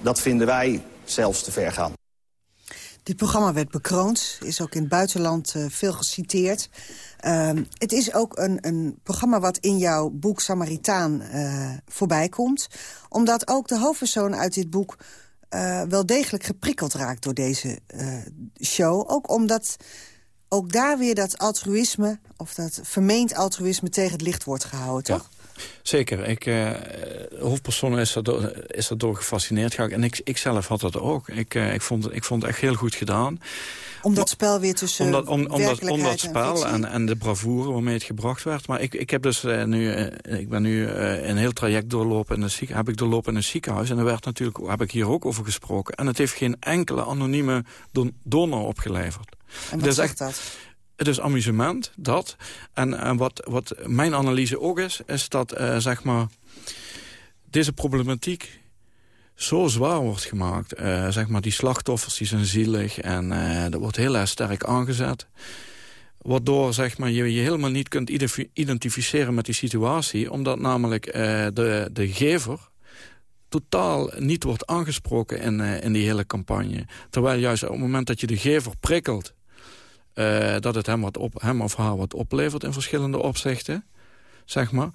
Dat vinden wij zelfs te ver gaan. Dit programma werd bekroond, is ook in het buitenland eh, veel geciteerd. Ehm, het is ook een, een programma wat in jouw boek Samaritaan eh, voorbij komt. Omdat ook de hoofdpersoon uit dit boek eh, wel degelijk geprikkeld raakt door deze show. Ook omdat ook daar weer dat altruïsme, of dat vermeend altruïsme tegen het licht wordt gehouden, toch? Zeker. Ik, uh, de hoofdpersoon is erdoor, is erdoor gefascineerd. En ik, ik zelf had dat ook. Ik, uh, ik, vond, ik vond het echt heel goed gedaan. Om dat spel weer tussen omdat, om, om, dat, om dat spel en, en, en, de bravoure waarmee het gebracht werd. Maar ik, ik, heb dus, uh, nu, ik ben nu een heel traject doorlopen in een ziek, heb ik doorlopen in een ziekenhuis. En daar werd natuurlijk, heb ik hier ook over gesproken. En het heeft geen enkele anonieme don donor opgeleverd. En wat zegt dat? Het is amusement, dat. En, en wat, wat mijn analyse ook is, is dat uh, zeg maar, deze problematiek zo zwaar wordt gemaakt. Uh, zeg maar, die slachtoffers die zijn zielig en uh, dat wordt heel erg sterk aangezet. Waardoor zeg maar, je je helemaal niet kunt identificeren met die situatie. Omdat namelijk de, de gever totaal niet wordt aangesproken in, in die hele campagne. Terwijl juist op het moment dat je de gever prikkelt uh, dat het hem, wat op, hem of haar wat oplevert in verschillende opzichten. Zeg maar.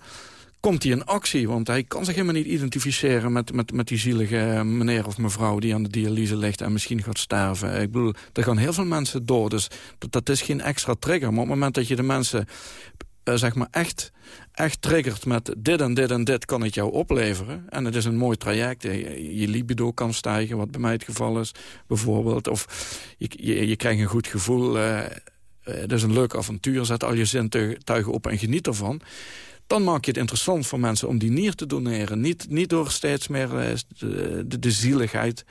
Komt hij in actie, want hij kan zich helemaal niet identificeren... met, met, met die zielige meneer of mevrouw die aan de dialyse ligt... en misschien gaat sterven. Ik bedoel, er gaan heel veel mensen door, dus dat, dat is geen extra trigger. Maar op het moment dat je de mensen uh, zeg maar echt, echt triggert met dit en dit en dit kan het jou opleveren. En het is een mooi traject. Je, je libido kan stijgen, wat bij mij het geval is, bijvoorbeeld. Of je, je, je krijgt een goed gevoel. Uh, het is een leuk avontuur. Zet al je zintuigen op en geniet ervan dan maak je het interessant voor mensen om die nier te doneren. Niet, niet door steeds meer de, de, de zieligheid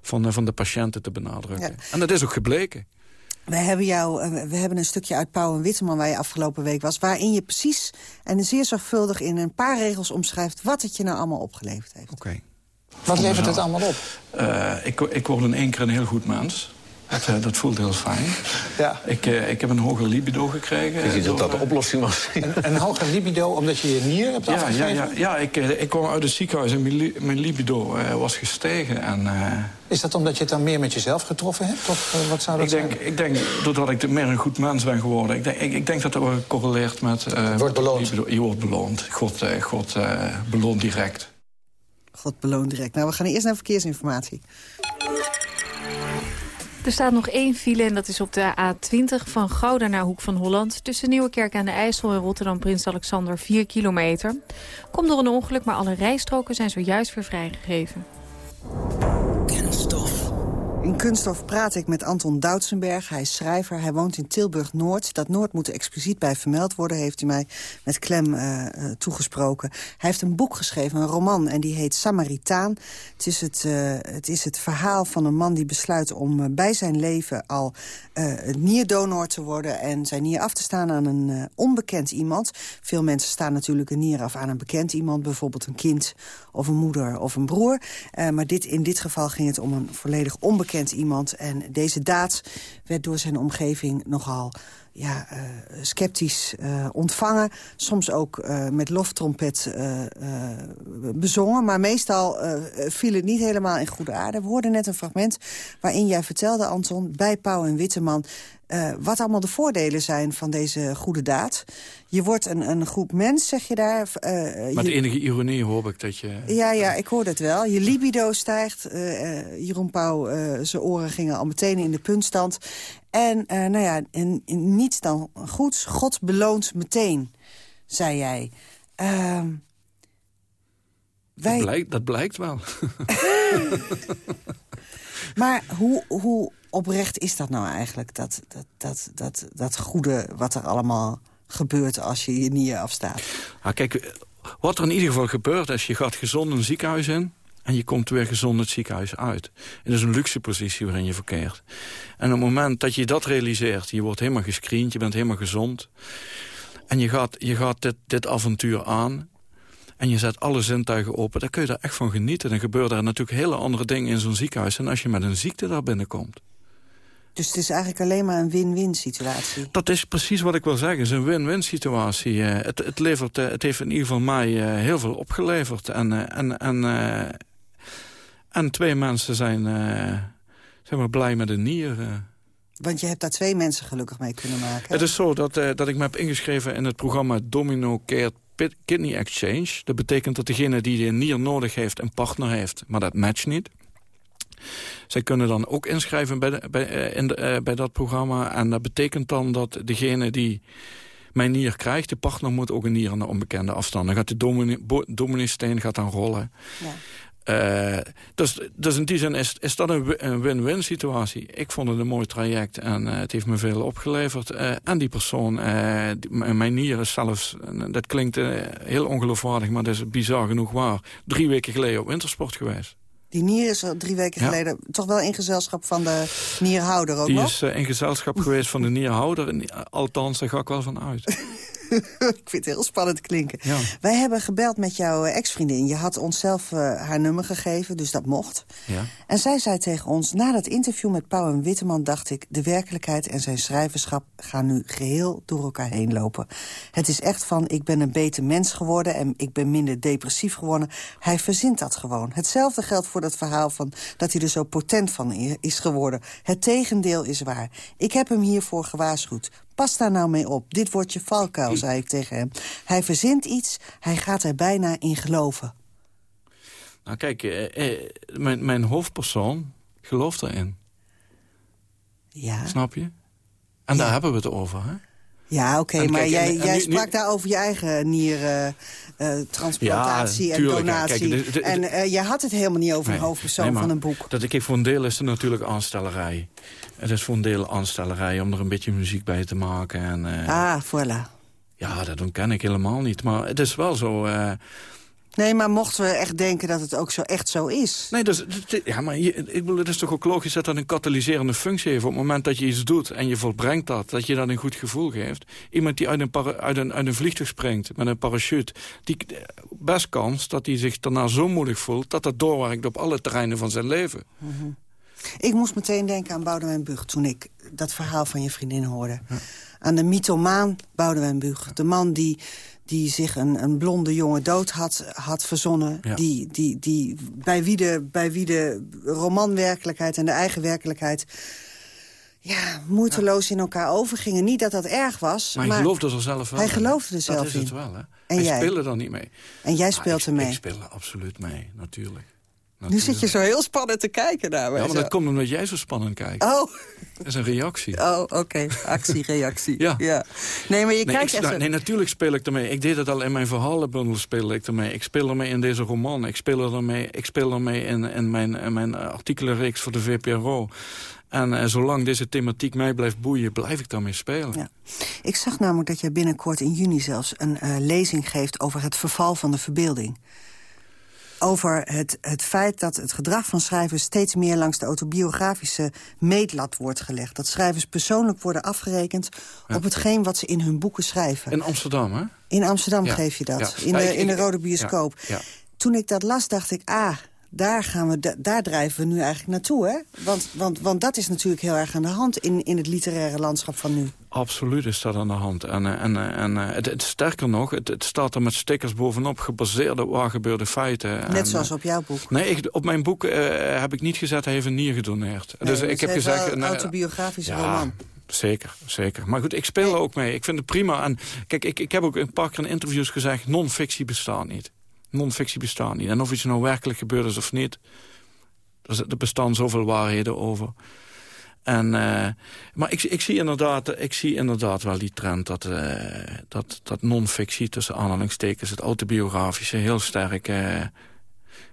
van, van de patiënten te benadrukken. En dat is ook gebleken. We hebben, jou, eh, we hebben een stukje uit Pauw en Witteman waar je afgelopen week was... waarin je precies en zeer zorgvuldig in een paar regels omschrijft... wat het je nou allemaal opgeleverd heeft. Oké. Wat levert het allemaal op? Uh, ik, ik word in één keer een heel goed mens. Dat, uh, dat, voelt heel fijn. Ja. Ik, uh, ik heb een hoger libido gekregen. Je dat dat de oplossing was? Een, een hoger libido omdat je je nier hebt ja, afgegeven? Ja, ja, ja ik, ik kwam uit het ziekenhuis en mijn, mijn libido was gestegen. En, is dat omdat je het dan meer met jezelf getroffen hebt? Of uh, wat zou dat ik denk, zijn? Ik denk, doordat ik meer een goed mens ben geworden... ik denk, ik, ik denk dat dat correleert met... Uh, wordt beloond. Je wordt beloond. God, uh, God beloont direct. God beloont direct. Nou, we gaan eerst naar verkeersinformatie. Er staat nog één file en dat is op de A20 van Gouda naar Hoek van Holland. Tussen Nieuwekerk aan de IJssel en Rotterdam Prins Alexander 4 kilometer. Komt door een ongeluk, maar alle rijstroken zijn zojuist weer vrijgegeven. In Kunststof praat ik met Anton Doutsenberg. Hij is schrijver, hij woont in Tilburg-Noord. Dat Noord moet er expliciet bij vermeld worden, heeft hij mij met klem uh, toegesproken. Hij heeft een boek geschreven, een roman, en die heet Samaritaan. Het is het, uh, het, is het verhaal van een man die besluit om bij zijn leven al nierdonor te worden... en zijn nier af te staan aan een onbekend iemand. Veel mensen staan natuurlijk een nier af aan een bekend iemand, bijvoorbeeld een kind of een moeder of een broer. maar dit, in dit geval ging het om een volledig onbekend iemand. En deze daad werd door zijn omgeving nogal ja, uh, sceptisch uh, ontvangen. Soms ook uh, met loftrompet bezongen. Maar meestal viel het niet helemaal in goede aarde. We hoorden net een fragment waarin jij vertelde, Anton... bij Pauw en Witteman uh, wat allemaal de voordelen zijn van deze goede daad. Je wordt een, een groep mens, zeg je daar. Uh, Met je... enige ironie hoop ik dat je... Ja, ja, ik hoor het wel. Je libido stijgt. Uh, Jeroen Pauw, zijn oren gingen al meteen in de puntstand. En nou ja, en, en niets dan goeds. God beloont meteen, zei jij. Ehm, wij... Dat, blijkt, dat blijkt wel. maar hoe, hoe oprecht is dat nou eigenlijk? Dat, dat, dat, dat, dat goede wat er allemaal gebeurt als je je nier afstaat? Ah, kijk, wat er in ieder geval gebeurt is... je gaat gezond een ziekenhuis in... en je komt weer gezond het ziekenhuis uit. En dat is een luxe positie waarin je verkeert. En op het moment dat je dat realiseert... je wordt helemaal gescreend, je bent helemaal gezond... en je gaat, je gaat dit, dit avontuur aan en je zet alle zintuigen open, dan kun je daar echt van genieten. Dan gebeuren er natuurlijk hele andere dingen in zo'n ziekenhuis... dan als je met een ziekte daar binnenkomt. Dus het is eigenlijk alleen maar een win-win situatie? Dat is precies wat ik wil zeggen. Het is een win-win situatie. Uh, het, het, levert, uh, het heeft in ieder geval mij uh, heel veel opgeleverd. En, en, en, en twee mensen zijn, zijn maar blij met een nier. Want je hebt daar twee mensen gelukkig mee kunnen maken. Het is zo dat, dat ik me heb ingeschreven in het programma Domino Care Kidney Exchange. Dat betekent dat degene die een nier nodig heeft een partner heeft, maar dat matcht niet. Zij kunnen dan ook inschrijven bij, de, bij, in de, uh, bij dat programma. En dat betekent dan dat degene die mijn nier krijgt, de partner moet ook een nier aan de onbekende afstand. Dan gaat de dominee gaat dan rollen. Ja. Uh, dus, dus in die zin is, is dat een win-win situatie. Ik vond het een mooi traject en uh, het heeft me veel opgeleverd. Uh, en die persoon, die, mijn nier is zelfs, dat klinkt heel ongeloofwaardig... maar dat is bizar genoeg waar, drie weken geleden op wintersport geweest. Die nier is drie weken geleden toch wel in gezelschap van de nierhouder ook Die nog? is in gezelschap geweest van de nierhouder. Althans, daar ga ik wel van uit. ik vind het heel spannend klinken. Wij hebben gebeld met jouw ex-vriendin. Je had onszelf uh, haar nummer gegeven, dus dat mocht. Ja. En zij zei tegen ons, na dat interview met Pauw en Witteman... dacht ik, de werkelijkheid en zijn schrijverschap gaan nu geheel door elkaar heen lopen. Het is echt van, ik ben een beter mens geworden... en ik ben minder depressief geworden. Hij verzint dat gewoon. Hetzelfde geldt voor dat verhaal van dat hij er zo potent van is geworden. Het tegendeel is waar. Ik heb hem hiervoor gewaarschuwd. Pas daar nou mee op. Dit wordt je valkuil, zei ik tegen hem. Hij verzint iets, hij gaat er bijna in geloven. Nou kijk, eh, eh, mijn, mijn hoofdpersoon gelooft erin. Ja. Snap je? En daar hebben we het over, hè? Ja, oké, maar jij, jij sprak daar over je eigen niertransplantatie uh, en donatie. en uh, jij had het helemaal niet over een hoofdpersoon van een boek. Dat ik, voor een deel is het natuurlijk aanstellerij. Het is voor een deel aanstellerij om er een beetje muziek bij te maken. En, uh, ah, voilà. Ja, dat ken ik helemaal niet. Maar het is wel zo... Nee, maar mochten we echt denken dat het ook zo echt zo is? Nee, dus, ja, maar je, ik bedoel, het is toch ook logisch dat dat een katalyserende functie heeft. Op het moment dat je iets doet en je volbrengt dat, dat je dat een goed gevoel geeft. Iemand die uit een, uit een, uit een vliegtuig springt met een parachute... die best kans dat hij zich daarna zo moedig voelt... dat dat doorwerkt op alle terreinen van zijn leven. Mhm. Ik moest meteen denken aan Boudewijn Bug toen ik dat verhaal van je vriendin hoorde. Aan de mythomaan Boudewijn Bug. De man die die zich een, een blonde jonge dood had, had verzonnen. Die, die, die, bij, wie de, bij wie de romanwerkelijkheid en de eigen werkelijkheid... Ja, moeiteloos in elkaar overgingen. Niet dat dat erg was. Maar hij geloofde er zelf wel Hij geloofde er zelf in. Dat is het wel, hè? En hij jij? speelde er niet mee. En jij speelt er mee? Ik speel er absoluut mee, natuurlijk. Nu zit je zo heel spannend te kijken naar mij. Ja, maar dat komt omdat jij zo spannend kijkt. Oh. Dat is een reactie. Oh, oké. Actie, reactie. ja. ja. Nee, maar je nee, kijkt echt... Nee, natuurlijk speel ik ermee. Ik deed het al in mijn verhalenbundel speel ik ermee. Ik speel ermee in deze roman. Ik speel ermee, ik speel ermee in, in, mijn, in mijn artikelenreeks voor de VPRO. En uh, zolang deze thematiek mij blijft boeien, blijf ik daarmee spelen. Ja. Ik zag namelijk dat jij binnenkort in juni zelfs een uh, lezing geeft... over het verval van de verbeelding over het, het feit dat het gedrag van schrijvers... steeds meer langs de autobiografische meetlat wordt gelegd. Dat schrijvers persoonlijk worden afgerekend... op hetgeen wat ze in hun boeken schrijven. In Amsterdam, hè? In Amsterdam geef je dat. In, de, in de Rode Bioscoop. Toen ik dat las, dacht ik... ah, daar, gaan we, daar drijven we nu eigenlijk naartoe. Hè? Want, want, want dat is natuurlijk heel erg aan de hand in, in het literaire landschap van nu. Absoluut is dat aan de hand. En, eh, en, eh, en eh, het, het, sterker nog, het, het, staat er met stickers bovenop... gebaseerd op waar gebeurde feiten. Net zoals op jouw boek? Nee, ik, op mijn boek heb ik niet gezet... hij heeft een nier gedoneerd. dus ik heb gezegd... een autobiografische roman. Zeker, zeker. Maar goed, ik speel er ook mee. Ik vind het prima. En kijk, ik, ik heb ook een paar keer in interviews gezegd... non-fictie bestaat niet non-fictie bestaat niet. En of iets nou werkelijk gebeurd is of niet... er bestaan zoveel waarheden over. En, uh, maar ik, ik, zie inderdaad, ik zie inderdaad wel die trend dat, uh, dat, dat non-fictie... tussen aanhalingstekens, het autobiografische... heel sterk uh,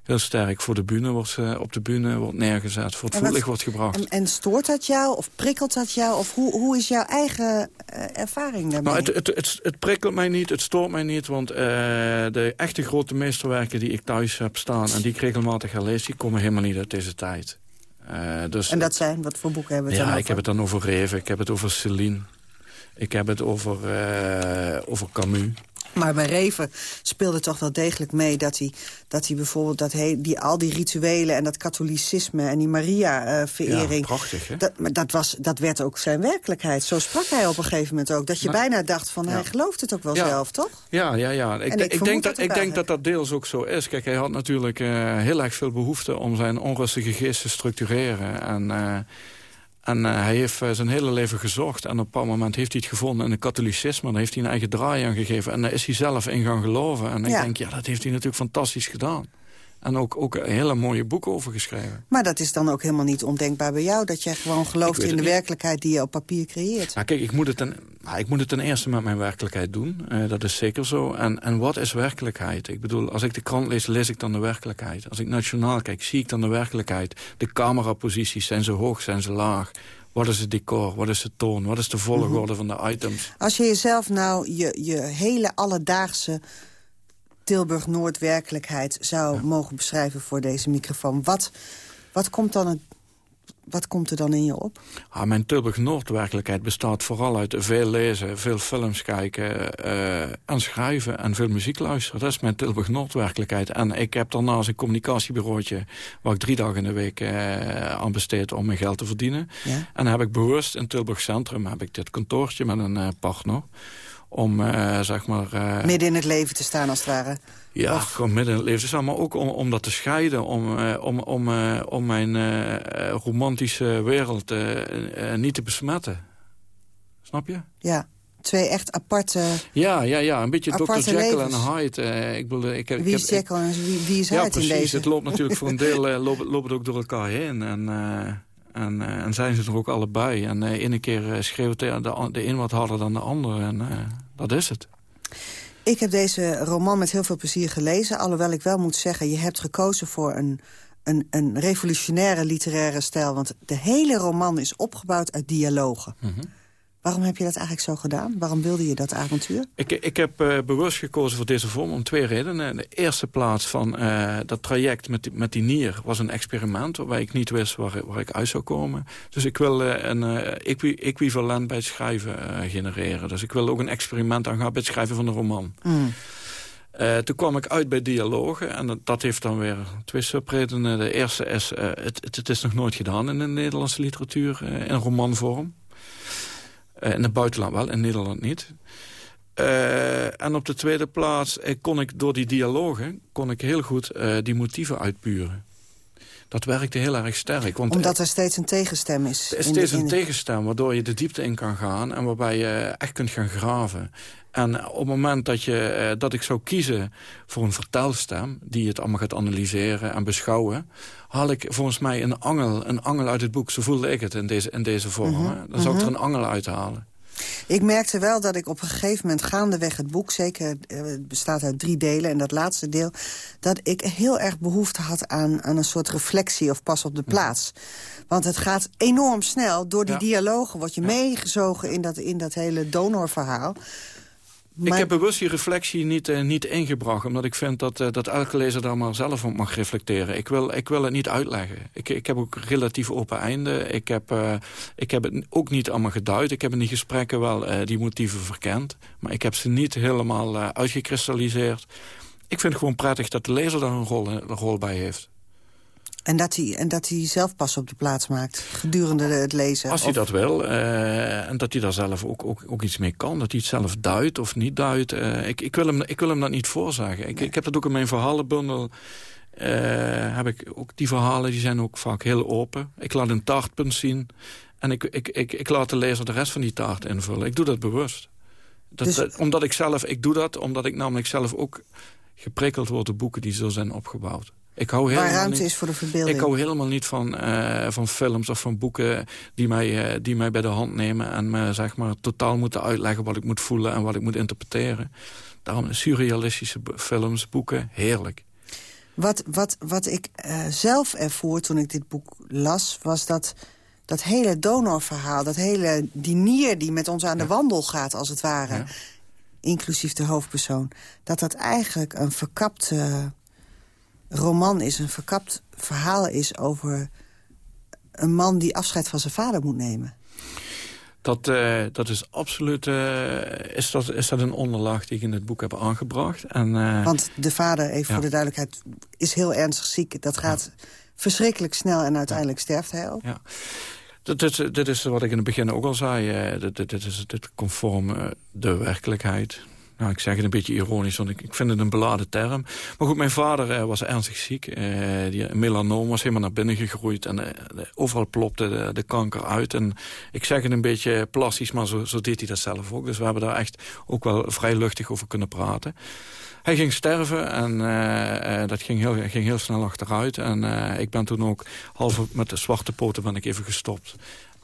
heel sterk voor de bühne wordt, uh, op de bühne wordt neergezet, voor het voetlicht wordt gebracht. En, en, stoort dat jou, of prikkelt dat jou, of hoe, hoe is jouw eigen uh, ervaring daarmee? Nou, het, het, het, het, prikkelt mij niet, het stoort mij niet, want uh, de echte grote meesterwerken die ik thuis heb staan... en die ik regelmatig herlees, die komen helemaal niet uit deze tijd. dus, en dat zijn, wat voor boeken hebben we Ja, ik heb het dan over Reven, ik heb het over Celine... Ik heb het over, over Camus. Maar bij Reven speelde toch wel degelijk mee dat hij, dat hij bijvoorbeeld dat hij, die, al die rituelen en dat katholicisme en die Maria-verering. ja, prachtig, hè? Dat, maar dat, was, dat werd ook zijn werkelijkheid. Zo sprak hij op een gegeven moment ook. Dat je bijna dacht van hij gelooft het ook wel zelf, toch? Ja, ja, ja. Ik, ik, ik denk, dat, ik denk dat dat deels ook zo is. Kijk, hij had natuurlijk uh, heel erg veel behoefte om zijn onrustige geest te structureren. En. Uh, en uh, hij heeft uh, zijn hele leven gezocht. En op een bepaald moment heeft hij het gevonden in het katholicisme. Daar heeft hij een eigen draai aan gegeven. En daar is hij zelf in gaan geloven. En ik denk, ja, dat heeft hij natuurlijk fantastisch gedaan. En ook, ook hele mooie boeken over geschreven. Maar dat is dan ook helemaal niet ondenkbaar bij jou... dat jij gewoon gelooft in de werkelijkheid die je op papier creëert. Nou, kijk, ik moet, het ten, ik moet het ten eerste met mijn werkelijkheid doen. Uh, dat is zeker zo. En, en wat is werkelijkheid? Ik bedoel, als ik de krant lees, lees ik dan de werkelijkheid. Als ik nationaal kijk, zie ik dan de werkelijkheid. De cameraposities, zijn ze hoog, zijn ze laag? Wat is het decor? Wat is de toon? Wat is de volgorde van de items? Als je jezelf nou je, je hele alledaagse Tilburg-Noord werkelijkheid zou mogen beschrijven voor deze microfoon. Wat, wat, komt dan het, wat komt er dan in je op? Ah, mijn Tilburg-Noord werkelijkheid bestaat vooral uit veel lezen, veel films kijken... Uh, en schrijven en veel muziek luisteren. Dat is mijn Tilburg-Noord werkelijkheid. En ik heb daarnaast een communicatiebureautje... waar ik drie dagen in de week uh, aan besteed om mijn geld te verdienen. Ja? En dan heb ik bewust in Tilburg Centrum heb ik dit kantoortje met een uh, partner om, uh, zeg maar... Uh, midden in het leven te staan, als het ware? Ja, of... gewoon midden in het leven te staan, maar ook om, om dat te scheiden. Om, uh, om, om, om mijn romantische wereld niet te besmetten. Snap je? Ja, twee echt aparte Ja, ja, ja. een beetje Dr. Jekyll en Hyde. ik bedoel, ik heb, wie is Jekyll en wie, wie is Hyde ja, precies, in deze? Het loopt natuurlijk voor een deel loopt, loopt het ook door elkaar heen. En... En, uh, en, zijn ze er ook allebei. En uh, ene keer uh, schreeuwt de, de, de, een wat harder dan de ander. En dat is het. Ik heb deze roman met heel veel plezier gelezen. Alhoewel ik wel moet zeggen, je hebt gekozen voor een, een, een revolutionaire literaire stijl. Want de hele roman is opgebouwd uit dialogen. Mm Waarom heb je dat eigenlijk zo gedaan? Waarom wilde je dat avontuur? Ik, ik heb uh, bewust gekozen voor deze vorm om twee redenen. De eerste plaats van uh, dat traject met die, met die nier was een experiment... waarbij ik niet wist waar, waar ik uit zou komen. Dus ik wil uh, een equi equivalent bij het schrijven genereren. Dus ik wil ook een experiment aan gaan bij het schrijven van een roman. Mm. Uh, toen kwam ik uit bij dialogen en dat, dat heeft dan weer twee subredenen. De eerste is, uh, het, het, het, is nog nooit gedaan in de Nederlandse literatuur uh, in romanvorm. Uh, in het buitenland wel, in Nederland niet. Uh, en op de tweede plaats uh, kon ik door die dialogen kon ik heel goed die motieven uitpuren. Dat werkte heel erg sterk. Want Omdat er steeds een tegenstem is. Er is steeds een tegenstem, waardoor je de diepte in kan gaan... en waarbij je echt kunt gaan graven. En op het moment dat, je, dat ik zou kiezen voor een vertelstem... die het allemaal gaat analyseren en beschouwen haal ik volgens mij een angel, een angel uit het boek. Zo voelde ik het in deze, in deze vorm. -hmm. Dan zou ik er mhm. een angel uithalen. Ik merkte wel dat ik op een gegeven moment gaandeweg het boek... zeker, eh, het bestaat uit drie delen en dat laatste deel... dat ik heel erg behoefte had aan, aan een soort reflectie of pas op de plaats. Want het gaat enorm snel. Door die dialogen word je meegezogen in dat, in dat hele donorverhaal. Ik heb bewust die reflectie niet, uh, niet ingebracht. Omdat ik vind dat, uh, dat elke lezer daar maar zelf op mag reflecteren. Ik wil, ik wil het niet uitleggen. Ik, ik heb ook relatief open einde. Ik heb, uh, ik heb het ook niet allemaal geduid. Ik heb in die gesprekken wel die motieven verkend. Maar ik heb ze niet helemaal uitgekristalliseerd. Ik vind het gewoon prettig dat de lezer daar een rol, een rol bij heeft. En dat, hij, en dat hij zelf pas op de plaats maakt gedurende het lezen? Als hij dat wil. Uh, en dat hij daar zelf ook, ook, ook iets mee kan. Dat hij het zelf duidt of niet duidt. Uh, ik, ik, wil hem, ik wil hem dat niet voorzagen. Ik, ik heb dat ook in mijn verhalenbundel. Uh, heb ik ook die verhalen die zijn ook vaak heel open. Ik laat een taartpunt zien. En ik, ik, ik, ik laat de lezer de rest van die taart invullen. Ik doe dat bewust. Dat, dus... omdat ik zelf, ik doe dat omdat ik namelijk zelf ook geprikkeld word door boeken die zo zijn opgebouwd. Ik hou Waar ruimte niet, is voor de verbeelding. Ik hou helemaal niet van, uh, van films of van boeken die mij, uh, die mij bij de hand nemen... en me zeg maar, totaal moeten uitleggen wat ik moet voelen en wat ik moet interpreteren. Daarom surrealistische films, boeken, heerlijk. Wat, wat, wat ik uh, zelf ervoer toen ik dit boek las, was dat dat hele donorverhaal, dat hele dinier die met ons aan de wandel gaat, als het ware... Ja. inclusief de hoofdpersoon, dat dat eigenlijk een verkapte roman is, een verkapt verhaal is over een man die afscheid van zijn vader moet nemen. Dat, uh, dat is absoluut uh, is dat, is dat een onderlaag die ik in het boek heb aangebracht. En, uh, Want de vader, even ja. voor de duidelijkheid, is heel ernstig ziek. Dat gaat ja. verschrikkelijk snel en uiteindelijk ja. sterft hij ook. Ja. Dit, dit, dit, is wat ik in het begin ook al zei. dit, dit, dit is dit conform de werkelijkheid nou, ik zeg het een beetje ironisch, want ik, ik vind het een beladen term. Maar goed, mijn vader uh, was ernstig ziek. Uh, die melanoom was helemaal naar binnen gegroeid. En uh, overal plopte de, de, kanker uit. En ik zeg het een beetje plastisch, maar zo, deed hij dat zelf ook. Dus we hebben daar echt ook wel vrij luchtig over kunnen praten. Hij ging sterven en dat ging heel, ging heel snel achteruit. En ik ben toen ook half met de zwarte poten ben ik even gestopt.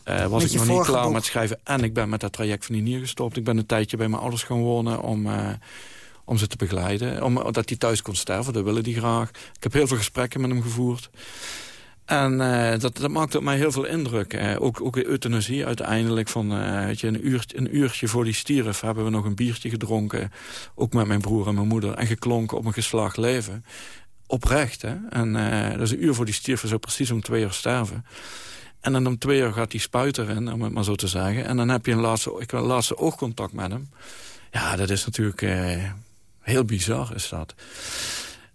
Uh, was ik nog niet klaar met schrijven. En ik ben met dat traject van die nier gestopt. Ik ben een tijdje bij mijn ouders gaan wonen om, uh, om ze te begeleiden. Omdat hij thuis kon sterven, dat willen die graag. Ik heb heel veel gesprekken met hem gevoerd. En uh, dat, dat maakte op mij heel veel indruk. ook, ook de euthanasie uiteindelijk. Van, weet je, een, uurtje, een uurtje voor die stierf hebben we nog een biertje gedronken. Ook met mijn broer en mijn moeder. En geklonken op een geslaagd leven. Oprecht, hè. En dat is een uur voor die stierf. Zou precies om twee uur sterven. En dan om twee uur gaat die spuit erin, om het maar zo te zeggen. En dan heb je een laatste, ik, een laatste oogcontact met hem. Ja, dat is natuurlijk eh, heel bizar, is dat.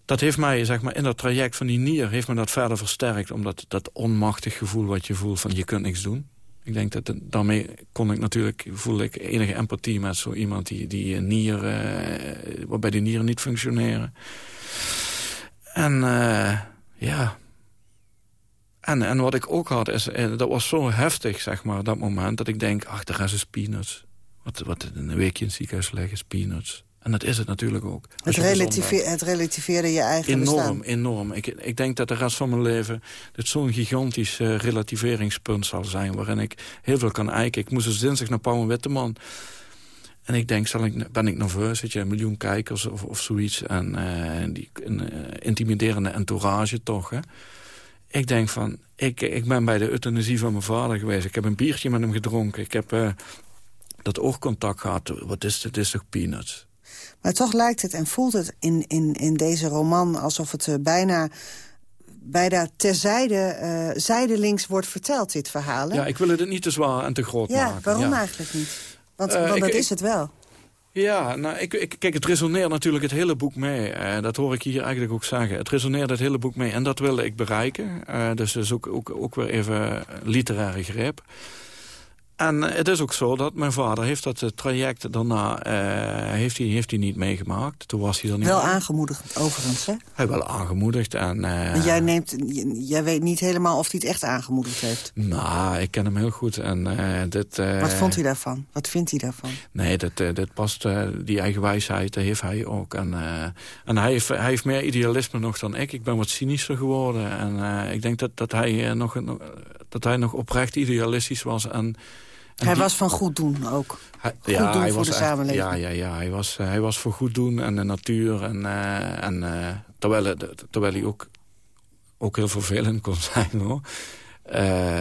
Dat heeft mij, zeg maar, in dat traject van die nier... heeft me dat verder versterkt. Omdat dat onmachtig gevoel wat je voelt van je kunt niks doen. Ik denk dat daarmee kon ik natuurlijk, voel ik enige empathie met zo iemand die, die nier, uh, waarbij die nieren niet functioneren. En uh, ja, en, en wat ik ook had, is, eh, dat was zo heftig, zeg maar, dat moment... dat ik denk, ach, de rest is peanuts. Wat, wat een weekje in het ziekenhuis liggen is peanuts. En dat is het natuurlijk ook. Het, relativeer, het relativeerde je eigen enorm, bestaan. Enorm, Ik, ik denk dat de rest van mijn leven... dit zo'n gigantisch uh, relativeringspunt zal zijn... waarin ik heel veel kan eiken. Ik moest dus dinsdag naar Paul Witteman... En ik denk, zal ik, ben ik nerveus? Weet je, een miljoen kijkers of, of zoiets. En uh, die, een uh, intimiderende entourage toch, hè? Ik denk van, ik, ik ben bij de euthanasie van mijn vader geweest. Ik heb een biertje met hem gedronken. Ik heb uh, dat oogcontact gehad. Wat is dit? Dit is toch peanuts? Maar toch lijkt het en voelt het in, in, in deze roman... alsof het uh, bijna bijna terzijde, uh, zijdelings wordt verteld, dit verhaal. Hè? Ja, ik wil het niet te zwaar en te groot ja, maken. Waarom ja. eigenlijk niet? Want, want dat ik, is het wel. Ja, nou, ik, ik, kijk, het resoneert natuurlijk het hele boek mee. Uh, dat hoor ik hier eigenlijk ook zeggen. Het resoneert het hele boek mee en dat wilde ik bereiken. Uh, dus dat is ook, ook, ook weer even literaire greep. En het is ook zo dat mijn vader heeft dat traject daarna uh, heeft hij, heeft hij niet meegemaakt. Toen was hij er niet Wel aangemoedigd overigens, hè? Hij wel aangemoedigd. En, uh, jij, neemt, jij weet niet helemaal of hij het echt aangemoedigd heeft? Nou, ik ken hem heel goed. En, uh, dit, Wat vond hij daarvan? Wat vindt hij daarvan? Nee, dat, dit past, die eigen wijsheid heeft hij ook. En, en hij, heeft, hij heeft meer idealisme nog dan ik. Ik ben wat cynischer geworden. En ik denk dat, dat, hij, nog, dat hij nog oprecht idealistisch was... En, en hij die... was van goed doen ook. Hij, goed ja, doen hij voor was de echt, samenleving. Ja, ja, ja hij, was, hij was voor goed doen en de natuur. En, uh, en, uh, terwijl, terwijl hij ook, ook heel vervelend kon zijn. hoor. Uh,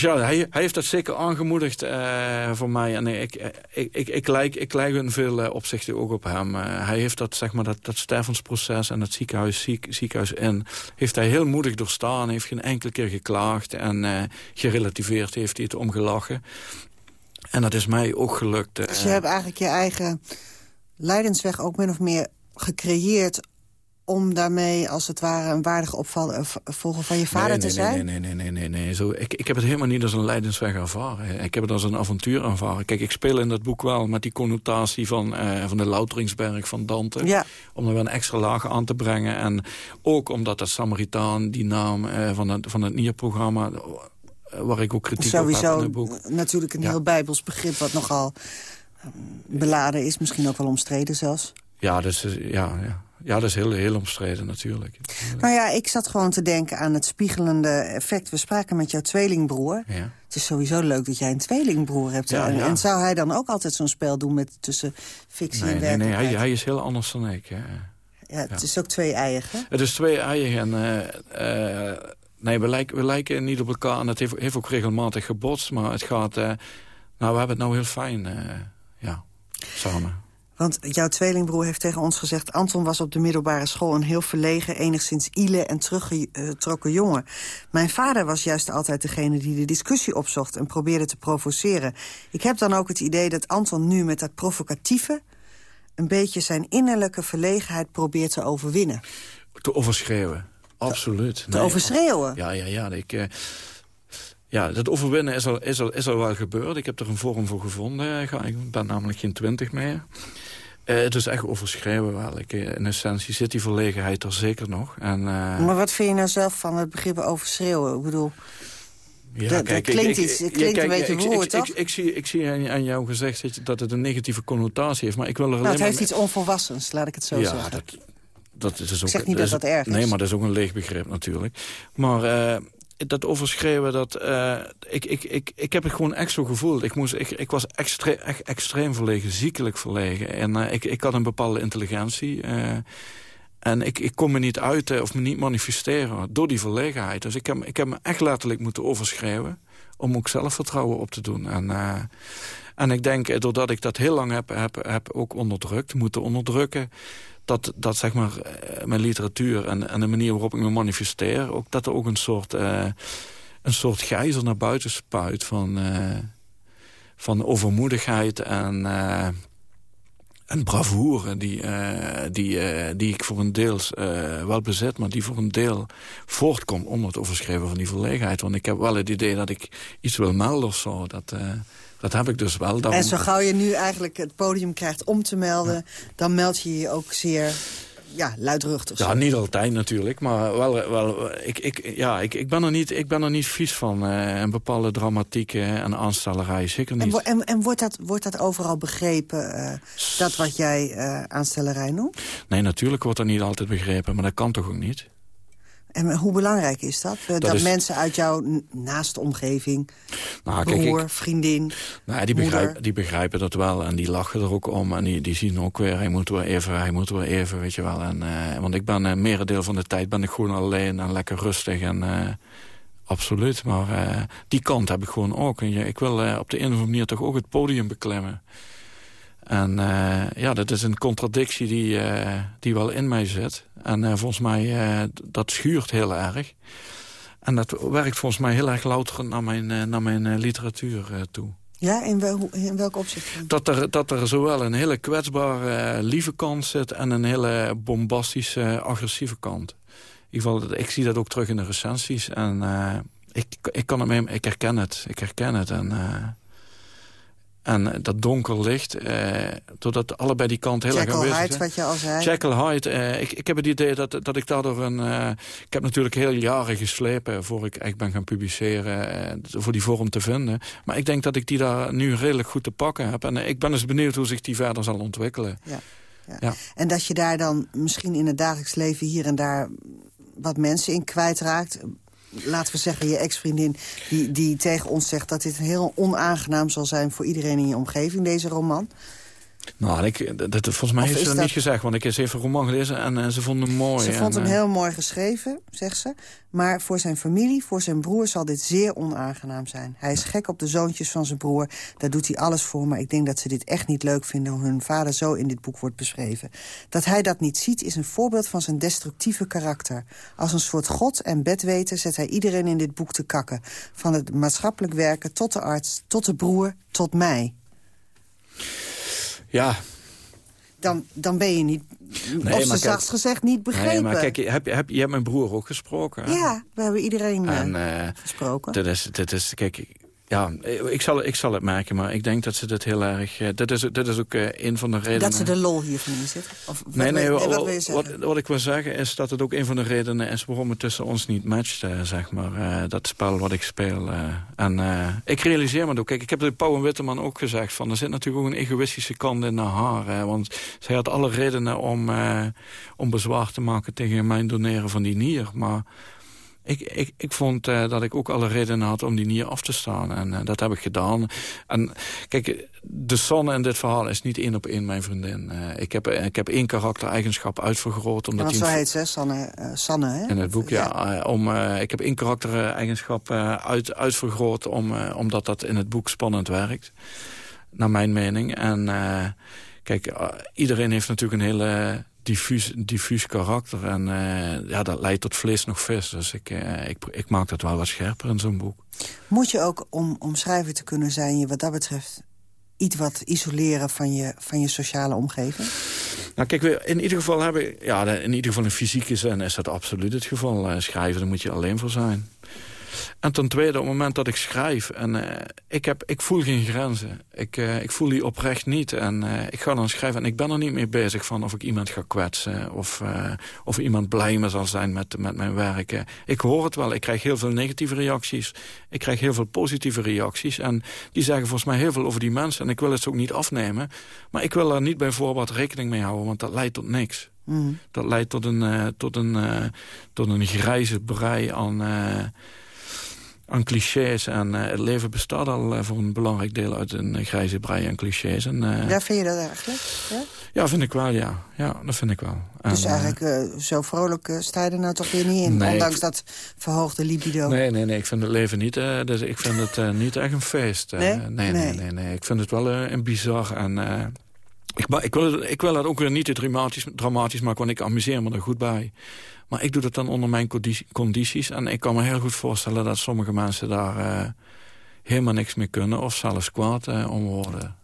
dus hij, heeft dat zeker aangemoedigd uh, voor mij. Ik, ik, ik, ik, lijk, ik in veel uh, opzichten ook op hem. Uh, hij heeft dat, zeg maar, dat, dat stervensproces en het ziekenhuis, ziek, ziekenhuis in... heeft hij heel moedig doorstaan. heeft geen enkele keer geklaagd en gerelativeerd heeft hij het omgelachen. En dat is mij ook gelukt. Dus je hebt eigenlijk je eigen leidensweg ook min of meer gecreëerd om daarmee, als het ware, een waardige opvolger van je vader nee, nee, te zijn? Nee, nee, nee, nee, nee. nee. Zo, ik, ik heb het helemaal niet als een leidensweg ervaren. Ik heb het als een avontuur ervaren. Kijk, ik speel in dat boek wel met die connotatie van, uh, van de Louteringsberg van Dante. Ja. Om er wel een extra laag aan te brengen. En ook omdat dat Samaritaan, die naam uh, van, het, van het NIR-programma... waar ik ook kritiek Sowieso, op heb in het boek. natuurlijk een ja. heel bijbels begrip wat nogal beladen is. Misschien ook wel omstreden zelfs. Ja, dus, ja, ja. Ja, dat is heel, heel omstreden natuurlijk. Nou ja, ik zat gewoon te denken aan het spiegelende effect. We spraken met jouw tweelingbroer. Ja. Het is sowieso leuk dat jij een tweelingbroer hebt. Ja, en, ja. en, zou hij dan ook altijd zo'n spel doen met tussen fictie nee, en nee, werkelijkheid? nee, hij, hij is heel anders dan ik. Ja. Ja, het is ook twee-eiig, hè? Het is twee-eiig en... Uh, uh, nee, we lijken, we lijken niet op elkaar en het heeft, heeft ook regelmatig gebotst. Maar het gaat... nou, we hebben het nou heel fijn, ja, samen. Want jouw tweelingbroer heeft tegen ons gezegd... Anton was op de middelbare school een heel verlegen... enigszins ile en teruggetrokken jongen. Mijn vader was juist altijd degene die de discussie opzocht... en probeerde te provoceren. Ik heb dan ook het idee dat Anton nu met dat provocatieve... een beetje zijn innerlijke verlegenheid probeert te overwinnen. Te overschreeuwen, absoluut. Te nee, overschreeuwen? Ja, ja, ja. Ik... Uh... Ja, dat overwinnen is al, is, al, is al wel gebeurd. Ik heb er een vorm voor gevonden. Ik ben namelijk geen twintig meer. Uh, het is echt overschreven wel. Ik, in essentie zit die verlegenheid er zeker nog. En, uh... Maar wat vind je nou zelf van het begrip overschreeuwen? Ik bedoel... Ja, dat, kijk, klinkt, iets, het klinkt een beetje woord, toch? Ik, ik, zie, ik zie aan jou gezegd dat het een negatieve connotatie heeft. Maar ik wil er nou, alleen het heeft iets onvolwassens, laat ik het zo ja, zeggen. Dat, dat is ook, ik zeg niet dat dat, erg is. Nee, maar dat is ook een leeg begrip natuurlijk. Maar uh, dat overschreeuwen, dat, uh, ik, ik, ik, ik heb het gewoon echt zo gevoeld. Ik, moest, ik, ik was extre echt extreem verlegen, ziekelijk verlegen. En uh, ik, ik had een bepaalde intelligentie... En ik, ik kon me niet uiten of me niet manifesteren door die verlegenheid. Dus ik heb, ik heb me echt letterlijk moeten overschreeuwen... om ook zelfvertrouwen op te doen. En, en ik denk, doordat ik dat heel lang heb, heb, heb ook onderdrukt, moeten onderdrukken... dat, dat zeg maar, eh, mijn literatuur en, en de manier waarop ik me manifesteer... Ook, dat er ook een soort, uh, een soort gijzer naar buiten spuit van, uh, van overmoedigheid en een bravoure die, uh, die, uh, die ik voor een deel uh, wel bezet... maar die voor een deel voortkomt onder het overschrijven van die verlegenheid. Want ik heb wel het idee dat ik iets wil melden of zo. Dat, dat heb ik dus wel. Daarom... En zo gauw je nu eigenlijk het podium krijgt om te melden... Ja. dan meld je je ook zeer ja, luidruchtig. Ja, niet altijd natuurlijk, maar wel, wel ik, ik, ja, ik, ik, ben er niet, ik ben er niet vies van. Uh, een bepaalde dramatiek en aanstellerij, zeker niet. En, en, en, wordt, dat, wordt dat overal begrepen, uh, dat wat jij uh, aanstellerij noemt? Nee, natuurlijk wordt dat niet altijd begrepen, maar dat kan toch ook niet? En hoe belangrijk is dat? Dat, dat mensen uit jouw naaste omgeving, nou, broer, kijk, ik, vriendin, nou, die, begrijpen, die begrijpen dat wel en die lachen er ook om. En die, die zien ook weer, hij moet weer even, hij moet weer even, weet je wel. En, uh, want ik ben, uh, merendeel van de tijd ben ik gewoon alleen en lekker rustig en... Uh, absoluut, maar die kant heb ik gewoon ook. En ik wil op de een of andere manier toch ook het podium beklimmen. En uh, ja, dat is een contradictie die, uh, die wel in mij zit. En uh, volgens mij, dat schuurt heel erg. En dat werkt volgens mij heel erg louter naar mijn, naar mijn literatuur toe. Ja, in, wel, in welk opzicht? Dat er, dat er zowel een hele kwetsbare, lieve kant zit... en een hele bombastische, agressieve kant. In ieder geval, ik zie dat ook terug in de recensies. En ik, ik, kan het mee, ik herken het. Ik herken het. En en dat donker licht, eh, doordat allebei die kanten heel erg aanwezig Hyde, wat je al zei. Jekyll Hyde, eh, ik, ik heb het idee dat, dat ik daardoor een... Uh, ik heb natuurlijk heel jaren geslepen voor ik echt ben gaan publiceren... Uh, voor die vorm te vinden. Maar ik denk dat ik die daar nu redelijk goed te pakken heb. En ik ben eens benieuwd hoe zich die verder zal ontwikkelen. Ja. Ja. ja. En dat je daar dan misschien in het dagelijks leven hier en daar wat mensen in kwijtraakt laten we zeggen, je ex-vriendin... Die, die tegen ons zegt dat dit heel onaangenaam zal zijn... voor iedereen in je omgeving, deze roman... Nou, ik, dat, volgens mij heeft ze dat niet gezegd, want ik heb even een roman gelezen en, en ze vonden hem mooi. Ze en, vond hem uh, heel mooi geschreven, zegt ze. Maar voor zijn familie, voor zijn broer zal dit zeer onaangenaam zijn. Hij is gek op de zoontjes van zijn broer, daar doet hij alles voor. Maar ik denk dat ze dit echt niet leuk vinden hoe hun vader zo in dit boek wordt beschreven. Dat hij dat niet ziet is een voorbeeld van zijn destructieve karakter. Als een soort god en bedweter zet hij iedereen in dit boek te kakken. Van het maatschappelijk werken tot de arts, tot de broer, tot mij. Ja. Dan, dan ben je niet, nee, of ze zachts gezegd, niet begrepen. Nee, maar kijk, heb, heb, je hebt mijn broer ook gesproken. Hè? Ja, we hebben iedereen en, uh, gesproken. Dit is, dit is, kijk, ja, ik zal, ik zal het merken, maar ik denk dat ze dit heel erg... Uh, dit, is, dit is ook uh, een van de redenen... Dat ze de lol hiervan in zit? Of nee, nee, wat, wat, wat, wat, ik wil zeggen is dat het ook een van de redenen is... waarom het tussen ons niet matcht, uh, zeg maar. dat spel wat ik speel. en ik realiseer me ook... Kijk, ik heb de Pauw en Witteman ook gezegd... van er zit natuurlijk ook een egoïstische kant in haar. Hè, want zij had alle redenen om, om bezwaar te maken... tegen mijn doneren van die nier. Maar ik, ik, ik vond uh, dat ik ook alle redenen had om die nier af te staan. En uh, dat heb ik gedaan. En kijk, de Sanne in dit verhaal is niet één op één mijn vriendin. Uh, ik, heb, ik heb één karaktereigenschap uitvergroot. Omdat ja, zo heet ze, Sanne, Sanne hè? In het boek, ja. ja. om, ik heb één karaktereigenschap uit, uitvergroot... Om, omdat dat in het boek spannend werkt. Naar mijn mening. En kijk, iedereen heeft natuurlijk een hele diffuus, diffuus karakter. En uh, ja, dat leidt tot vlees nog vis. Dus ik, uh, ik, ik maak dat wel wat scherper in zo'n boek. Moet je ook, om, om schrijver te kunnen zijn... je wat dat betreft iets wat isoleren van je, van je sociale omgeving? Nou kijk, in ieder geval hebben... Ja, in ieder geval in fysieke zin is dat absoluut het geval. Schrijven, daar moet je alleen voor zijn. En ten tweede, op het moment dat ik schrijf... en uh, ik, heb, ik voel geen grenzen. Ik, uh, ik voel die oprecht niet. En uh, ik ga dan schrijven en ik ben er niet mee bezig van... of ik iemand ga kwetsen of, of iemand blij me zal zijn met, met mijn werk. ik hoor het wel. Ik krijg heel veel negatieve reacties. Ik krijg heel veel positieve reacties. En die zeggen volgens mij heel veel over die mensen. En ik wil het ook niet afnemen. Maar ik wil er niet bij voorbaat rekening mee houden... want dat leidt tot niks. Mm. Dat leidt tot een, tot een, tot een grijze brei aan aan clichés. En uh, het leven bestaat al uh, voor een belangrijk deel uit een uh, grijze brei en clichés. En, ja, vind je dat eigenlijk? Ja? ja, vind ik wel, ja. Ja, dat vind ik wel. Dus eigenlijk zo vrolijk sta je er nou toch weer niet in? Nee, ondanks dat verhoogde libido. Nee, nee, nee. Ik vind het leven niet, dus ik vind het niet echt een feest. Nee? Nee, nee? nee, nee, Ik vind het wel een bizar en... ik, ik, wil ik wil het ook niet te dramatisch, dramatisch maken, want ik amuseer me er goed bij. Maar ik doe dat dan onder mijn condities. En ik kan me heel goed voorstellen dat sommige mensen daar uh, helemaal niks mee kunnen. Of zelfs kwaad uh, om worden.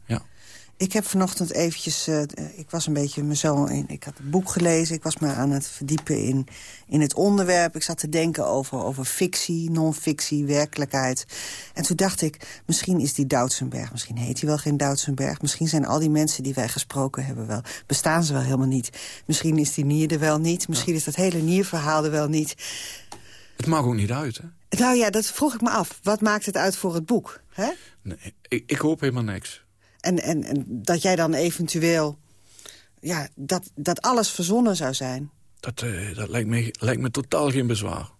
Ik heb vanochtend eventjes... Uh, ik was een beetje me zo in... Ik had het boek gelezen. Ik was me aan het verdiepen in, in het onderwerp. Ik zat te denken over, over fictie, non-fictie, werkelijkheid. En toen dacht ik, misschien is die Doutsenberg... Misschien heet hij wel geen Doutsenberg. Misschien zijn al die mensen die wij gesproken hebben wel... Bestaan ze wel helemaal niet. Misschien is die nier er wel niet. Misschien is dat hele nierverhaal er wel niet. Het mag ook niet uit, hè? Nou ja, dat vroeg ik me af. Wat maakt het uit voor het boek? Hè? Nee, ik, ik hoop helemaal niks. En, en, en dat jij dan eventueel... Ja, dat, dat alles verzonnen zou zijn. Dat, uh, dat lijkt, me, lijkt me totaal geen bezwaar.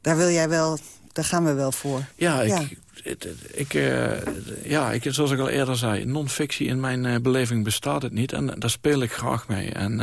Daar wil jij wel... Daar gaan we wel voor. Ja, ik, ja. ik, uh, ja ik, zoals ik al eerder zei... non-fictie in mijn uh, beleving bestaat het niet. En daar speel ik graag mee. En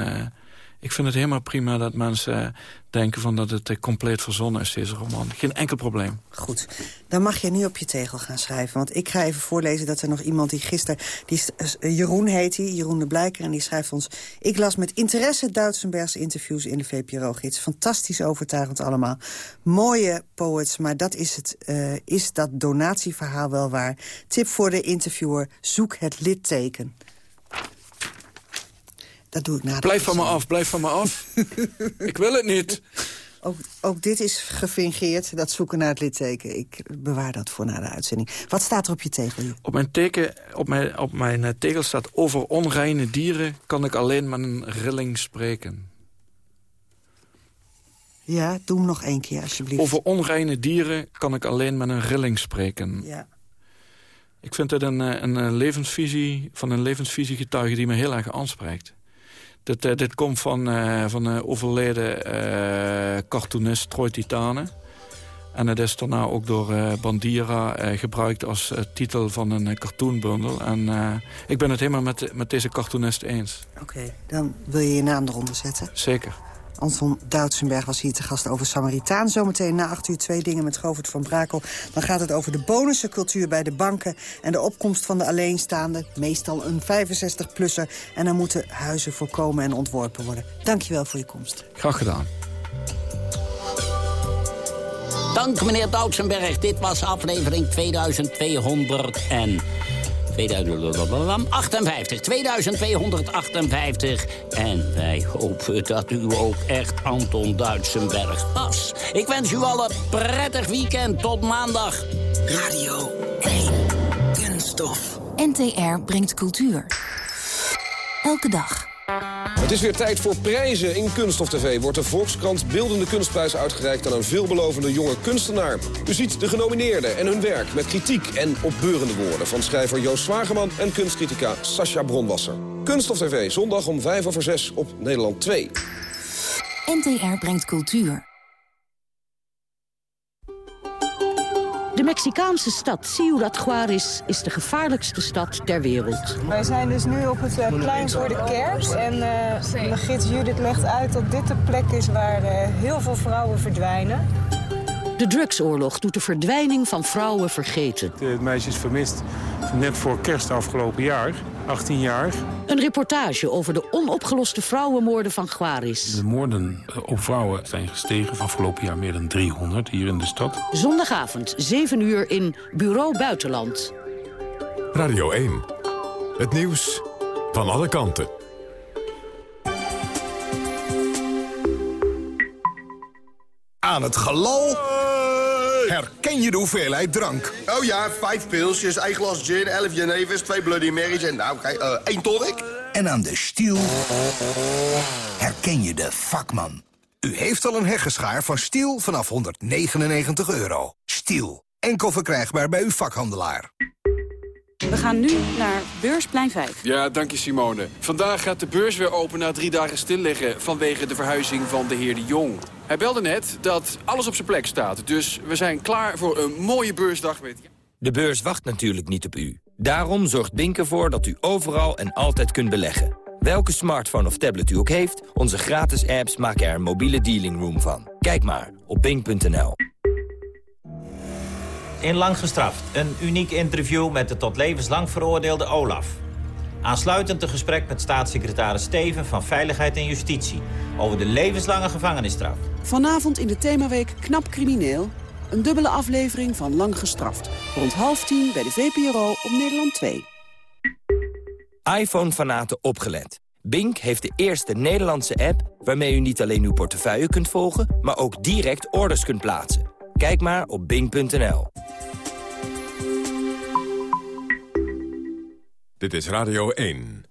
ik vind het helemaal prima dat mensen denken van dat het eh, compleet verzonnen is, deze roman. Geen enkel probleem. Goed, dan mag je nu op je tegel gaan schrijven. Want ik ga even voorlezen dat er nog iemand die gisteren... Die, uh, Jeroen heet hij, Jeroen de Blijker, en die schrijft ons... Ik las met interesse Duitsenbergse interviews in de VPRO-gids. Fantastisch overtuigend allemaal. Mooie poets, maar dat is, het, uh, is dat donatieverhaal wel waar. Tip voor de interviewer, zoek het litteken. Dat doe ik na Blijf van me af, blijf van me af. ik wil het niet. Ook, ook, dit is gefingeerd, dat zoeken naar het litteken. Ik bewaar dat voor na de uitzending. Wat staat er op je tegel? Op mijn, teken, op mijn, op mijn eh, tegel staat... over onreine dieren kan ik alleen met een rilling spreken. Ja, doe hem nog één keer alsjeblieft. Over onreine dieren kan ik alleen met een rilling spreken. Ja. Ik vind het een, eh, een, een levensvisie van een levensvisiegetuige die me heel erg aanspreekt. Dit, uh, dit komt van, uh, van een overleden uh, cartoonist Troy Titane. En het is daarna ook door Bandira gebruikt als titel van een cartoonbundel. En ik ben het helemaal met, met deze cartoonist eens. Oké, dan wil je je naam eronder zetten? Zeker. Anton Doutsenberg was hier te gast over Samaritaan. Zometeen na acht uur twee dingen met Govert van Brakel. Dan gaat het over de bonussencultuur bij de banken... en de opkomst van de alleenstaande, meestal een 65-plusser. En dan moeten huizen voorkomen en ontworpen worden. Dankjewel voor je komst. Graag gedaan. Dank meneer Doutsenberg. Dit was aflevering 2200 en... 2058, 2258. En wij hopen dat u ook echt Anton Duitsenberg was. Ik wens u al een prettig weekend. Tot maandag. Radio 1. Kunststof. NTR brengt cultuur. Elke dag. Het is weer tijd voor prijzen. In Kunststof TV wordt de Volkskrant Beeldende Kunstprijs uitgereikt aan een veelbelovende jonge kunstenaar. U ziet de genomineerden en hun werk met kritiek en opbeurende woorden van schrijver Joost Zwageman en kunstcritica Sascha Bronwasser. Kunststof TV, zondag om 5 over 6 op Nederland 2. NTR brengt cultuur. De Mexicaanse stad Ciudad Juarez is de gevaarlijkste stad ter wereld. Wij zijn dus nu op het uh, plein voor de kerk. En uh, de gids Judith legt uit dat dit de plek is waar uh, heel veel vrouwen verdwijnen. De drugsoorlog doet de verdwijning van vrouwen vergeten. Het meisje is vermist net voor kerst afgelopen jaar, 18 jaar. Een reportage over de onopgeloste vrouwenmoorden van Juarez. De moorden op vrouwen zijn gestegen van afgelopen jaar meer dan 300 hier in de stad. Zondagavond, 7 uur in Bureau Buitenland. Radio 1. Het nieuws van alle kanten. Aan het gelal Herken je de hoeveelheid drank? Oh ja, vijf pilsjes, één glas gin, elf Genevers, twee Bloody Marys en nou, kijk, uh, één tonic. En aan de stiel herken je de vakman. U heeft al een heggeschaar van Stiel vanaf 199 euro. Stiel, enkel verkrijgbaar bij uw vakhandelaar. We gaan nu naar Beursplein 5. Ja, dank je Simone. Vandaag gaat de beurs weer open na drie dagen stilliggen... vanwege de verhuizing van de heer De Jong. Hij belde net dat alles op zijn plek staat. Dus we zijn klaar voor een mooie beursdag met... De beurs wacht natuurlijk niet op u. Daarom zorgt Bink ervoor dat u overal en altijd kunt beleggen. Welke smartphone of tablet u ook heeft, onze gratis apps maken er een mobiele dealing room van. Kijk maar op bink.nl. In Lang Gestraft, een uniek interview met de tot levenslang veroordeelde Olaf. Aansluitend een gesprek met staatssecretaris Steven van Veiligheid en Justitie... over de levenslange gevangenisstraf. Vanavond in de themaweek Knap Crimineel... een dubbele aflevering van Lang Gestraft. Rond half tien bij de VPRO op Nederland 2 iPhone-fanaten opgelet. Bink heeft de eerste Nederlandse app waarmee u niet alleen uw portefeuille kunt volgen... maar ook direct orders kunt plaatsen. Kijk maar op bink.nl. Dit is Radio 1.